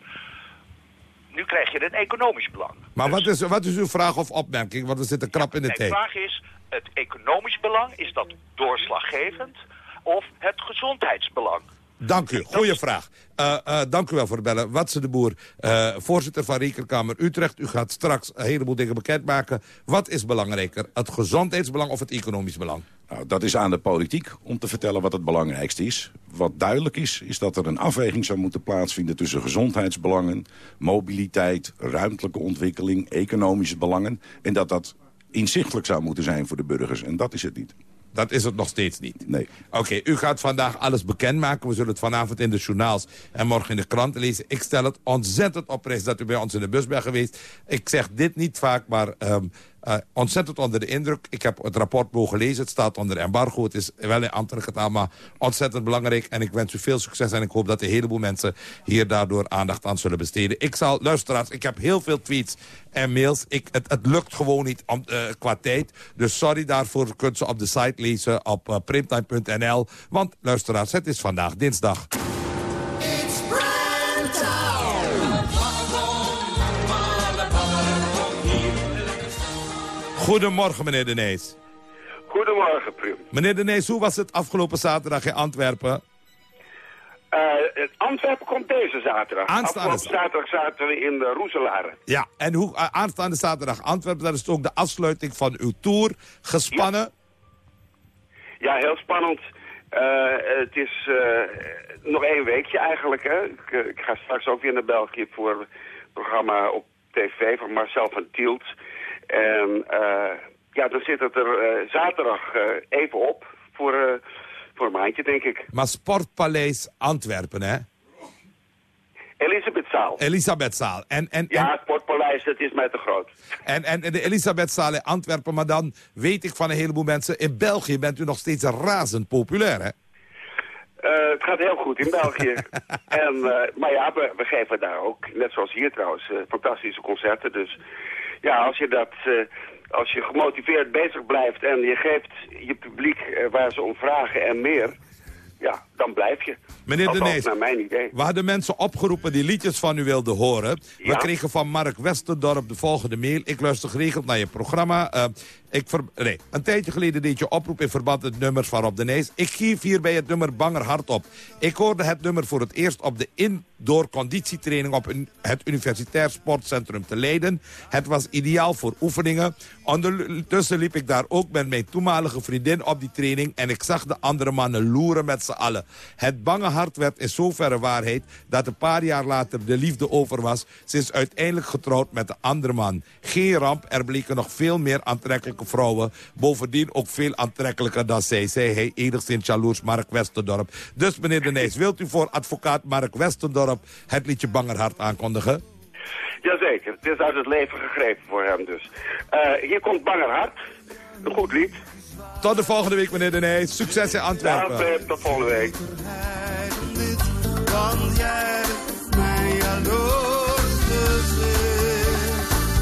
Nu krijg je een economisch belang. Maar dus, wat, is, wat is uw vraag of opmerking? Want we zitten krap in de tijd. De vraag is, het economisch belang, is dat doorslaggevend? Of het gezondheidsbelang? Dank u, goeie vraag. Uh, uh, dank u wel voor het bellen. Watse de Boer, uh, voorzitter van Rekenkamer Utrecht. U gaat straks een heleboel dingen bekendmaken. Wat is belangrijker, het gezondheidsbelang of het economisch belang? Nou, dat is aan de politiek om te vertellen wat het belangrijkste is. Wat duidelijk is, is dat er een afweging zou moeten plaatsvinden... tussen gezondheidsbelangen, mobiliteit, ruimtelijke ontwikkeling... economische belangen. En dat dat inzichtelijk zou moeten zijn voor de burgers. En dat is het niet. Dat is het nog steeds niet? Nee. Oké, okay, u gaat vandaag alles bekendmaken. We zullen het vanavond in de journaals en morgen in de kranten lezen. Ik stel het ontzettend op prijs dat u bij ons in de bus bent geweest. Ik zeg dit niet vaak, maar um, uh, ontzettend onder de indruk. Ik heb het rapport mogen lezen. Het staat onder embargo. Het is wel in taal, maar ontzettend belangrijk. En ik wens u veel succes en ik hoop dat een heleboel mensen hier daardoor aandacht aan zullen besteden. Ik zal, luisteraars, ik heb heel veel tweets en mails. Ik, het, lukt gewoon niet om, uh, qua tijd. Dus sorry daarvoor. Kunt ze op de site lezen op uh, primtime.nl. Want luisteraars, het is vandaag dinsdag. Goedemorgen, meneer De Nees. Goedemorgen, Prim. Meneer De Nees, hoe was het afgelopen zaterdag in Antwerpen? Uh, Antwerpen komt deze zaterdag. Aanstaande afgelopen zaterdag zaten we in de Roeselare. Ja, en hoe, uh, aanstaande zaterdag Antwerpen, dat is ook de afsluiting van uw tour. Gespannen? Ja, ja heel spannend. Uh, het is nog één weekje eigenlijk. Hè. Ik, ik, ga straks ook weer naar België voor het programma op tv van Marcel van Tielt. En uh, ja, dan zit het er eh, zaterdag eh, even op voor, eh, voor een maandje, denk ik. Maar Sportpaleis Antwerpen, hè? Elisabethzaal. Elisabethzaal. En, en, Ja, Sportpaleis, dat is mij te groot. En, en de Elisabethzaal in Antwerpen, maar dan weet ik van een heleboel mensen... in België bent u nog steeds razend populair, hè? Eh, het gaat heel goed in België. en, eh, maar ja, we, we geven daar ook, net zoals hier trouwens, eh, fantastische concerten. Dus ja, als je dat... eh, als je gemotiveerd bezig blijft en je geeft je publiek eh, waar ze om vragen en meer... Ja, dan blijf je. Meneer naar mijn idee. we hadden mensen opgeroepen die liedjes van u wilden horen. We kregen van Mark Westerdorp de volgende mail. Ik luister geregeld naar je programma. Eh, ik ver... nee, een tijdje geleden deed je oproep in verband met nummers van Rob de Nees. Ik geef hierbij het nummer Banger Hard op. Ik hoorde het nummer voor het eerst op de indoor conditietraining... op een- het Universitair Sportcentrum te Leiden. Het was ideaal voor oefeningen. Ondertussen liep ik daar ook met mijn toenmalige vriendin op die training... en ik zag de andere mannen loeren met z'n allen. Het bange hart werd in zoverre waarheid... dat een paar jaar later de liefde over was. Ze is uiteindelijk getrouwd met de andere man. Geen ramp, er bleken nog veel meer aantrekkelijke vrouwen. Bovendien ook veel aantrekkelijker dan zij, zei hij enigszins jaloers Mark Westerdorp. Dus meneer De Nijs, wilt u voor advocaat Mark Westerdorp... het liedje Banger Hart aankondigen? Jazeker, het is uit het leven gegrepen voor hem dus. Eh, hier komt Banger Hart, een goed lied. Tot de volgende week, meneer De Nijs. Succes in Antwerpen. Ja, tot volgende week. Want jij mijn jaloerse zin.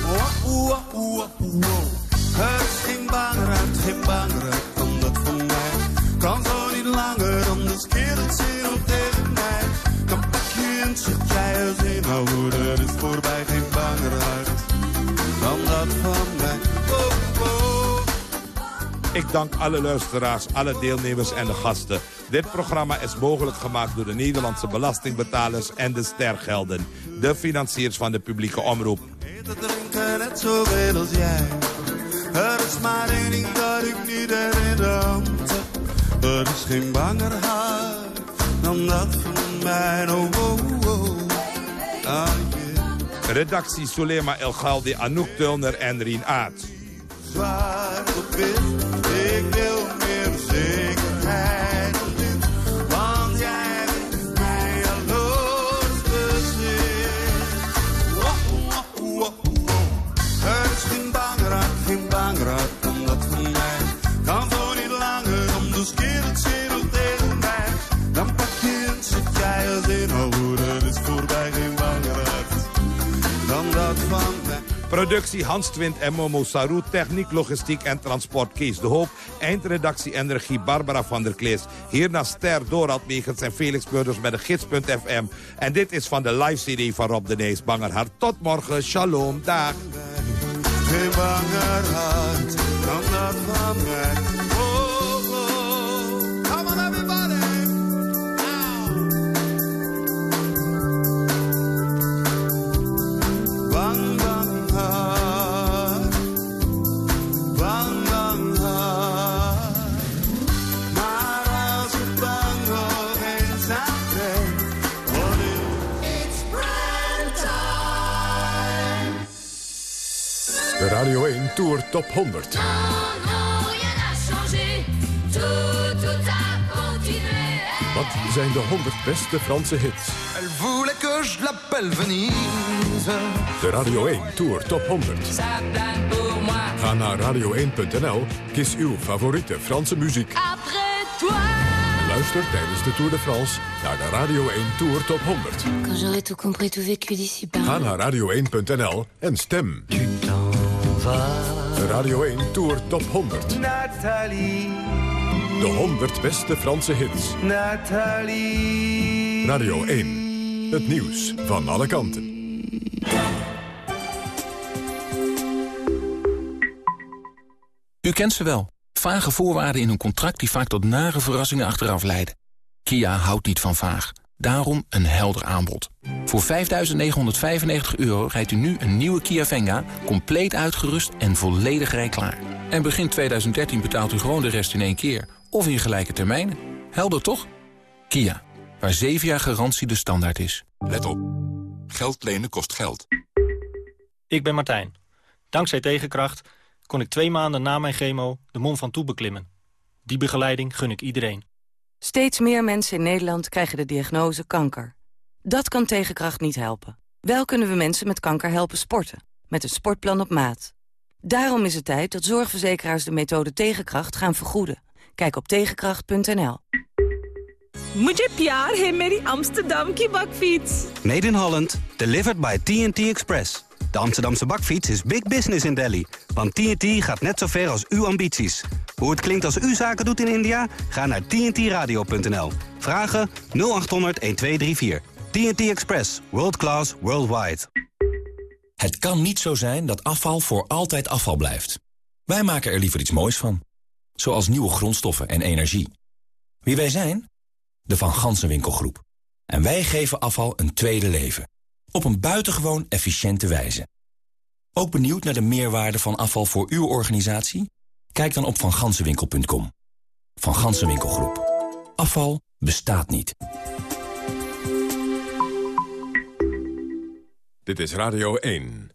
Oeh, oeh, oeh, oeh. Er is geen bangeruit, geen bangeruit dan dat van mij. Kan zo niet langer, anders keert het zin op tegen mij. Dan pak je en zet jij er zin, maar woorden is voorbij, geen bangeruit dan dat van mij. Ik dank alle luisteraars, alle deelnemers en de gasten. Dit programma is mogelijk gemaakt door de Nederlandse belastingbetalers en de stergelden. De financiers van de publieke omroep. te drinken net zoveel als jij. Er is maar één ding dat ik niet herinner. Er is geen banger hart dan dat van mij. Oh, oh, oh. Ah, yeah. Redactie Sulema El Galdi, Anouk Tulner en Rien Aert. Zwaar op wit, ik Productie Hans Twint en Momo Saru. Techniek, logistiek en transport Kees de Hoop. Eindredactie en regie Barbara van der Klees. Hierna Ster Dorald Megens en Felix Beurders met de gids.fm. En dit is van de live CD van Rob de Nees Bangerhart. Tot morgen. Shalom. Dag. Geen banger hart dan dat van mij. Tour Top 100. Wat zijn de 100 beste Franse hits? Elle voulait que je l'appelle Venise. De Radio 1 Tour Top 100. Ga naar radio1.nl, kies uw favoriete Franse muziek. Luister tijdens de Tour de France naar de Radio 1 Tour Top 100. Quand j'aurai tout compris, tout vécu d'ici par Ga naar radio1.nl en stem. De Radio 1 Tour Top 100. Nathalie, De 100 beste Franse hits. Nathalie. Radio 1. Het nieuws van alle kanten. U kent ze wel. Vage voorwaarden in een contract die vaak tot nare verrassingen achteraf leiden. Kia houdt niet van vaag. Daarom een helder aanbod. Voor 5.995 euro rijdt u nu een nieuwe Kia Venga... compleet uitgerust en volledig rijklaar. En begin 2013 betaalt u gewoon de rest in één keer. Of in gelijke termijnen. Helder toch? Kia, waar 7 jaar garantie de standaard is. Let op. Geld lenen kost geld. Ik ben Martijn. Dankzij Tegenkracht kon ik twee maanden na mijn chemo de Mont Ventoux beklimmen. Die begeleiding gun ik iedereen. Steeds meer mensen in Nederland krijgen de diagnose kanker. Dat kan tegenkracht niet helpen. Wel kunnen we mensen met kanker helpen sporten. Met een sportplan op maat. Daarom is het tijd dat zorgverzekeraars de methode tegenkracht gaan vergoeden. Kijk op tegenkracht.nl. Mujhe pyar hai meri Amsterdam ki bakfiets. Made in Holland, delivered by TNT Express. De Amsterdamse bakfiets is big business in Delhi. Want TNT gaat net zo ver als uw ambities. Hoe het klinkt als u zaken doet in India? Ga naar tntradio.nl. Vragen 0800 1234. TNT Express. World class, worldwide. Het kan niet zo zijn dat afval voor altijd afval blijft. Wij maken er liever iets moois van. Zoals nieuwe grondstoffen en energie. Wie wij zijn? De Van Gansenwinkelgroep. En wij geven afval een tweede leven. Op een buitengewoon efficiënte wijze. Ook benieuwd naar de meerwaarde van afval voor uw organisatie? Kijk dan op vangansenwinkel.com. Van Gansenwinkelgroep. Afval bestaat niet. Dit is Radio 1.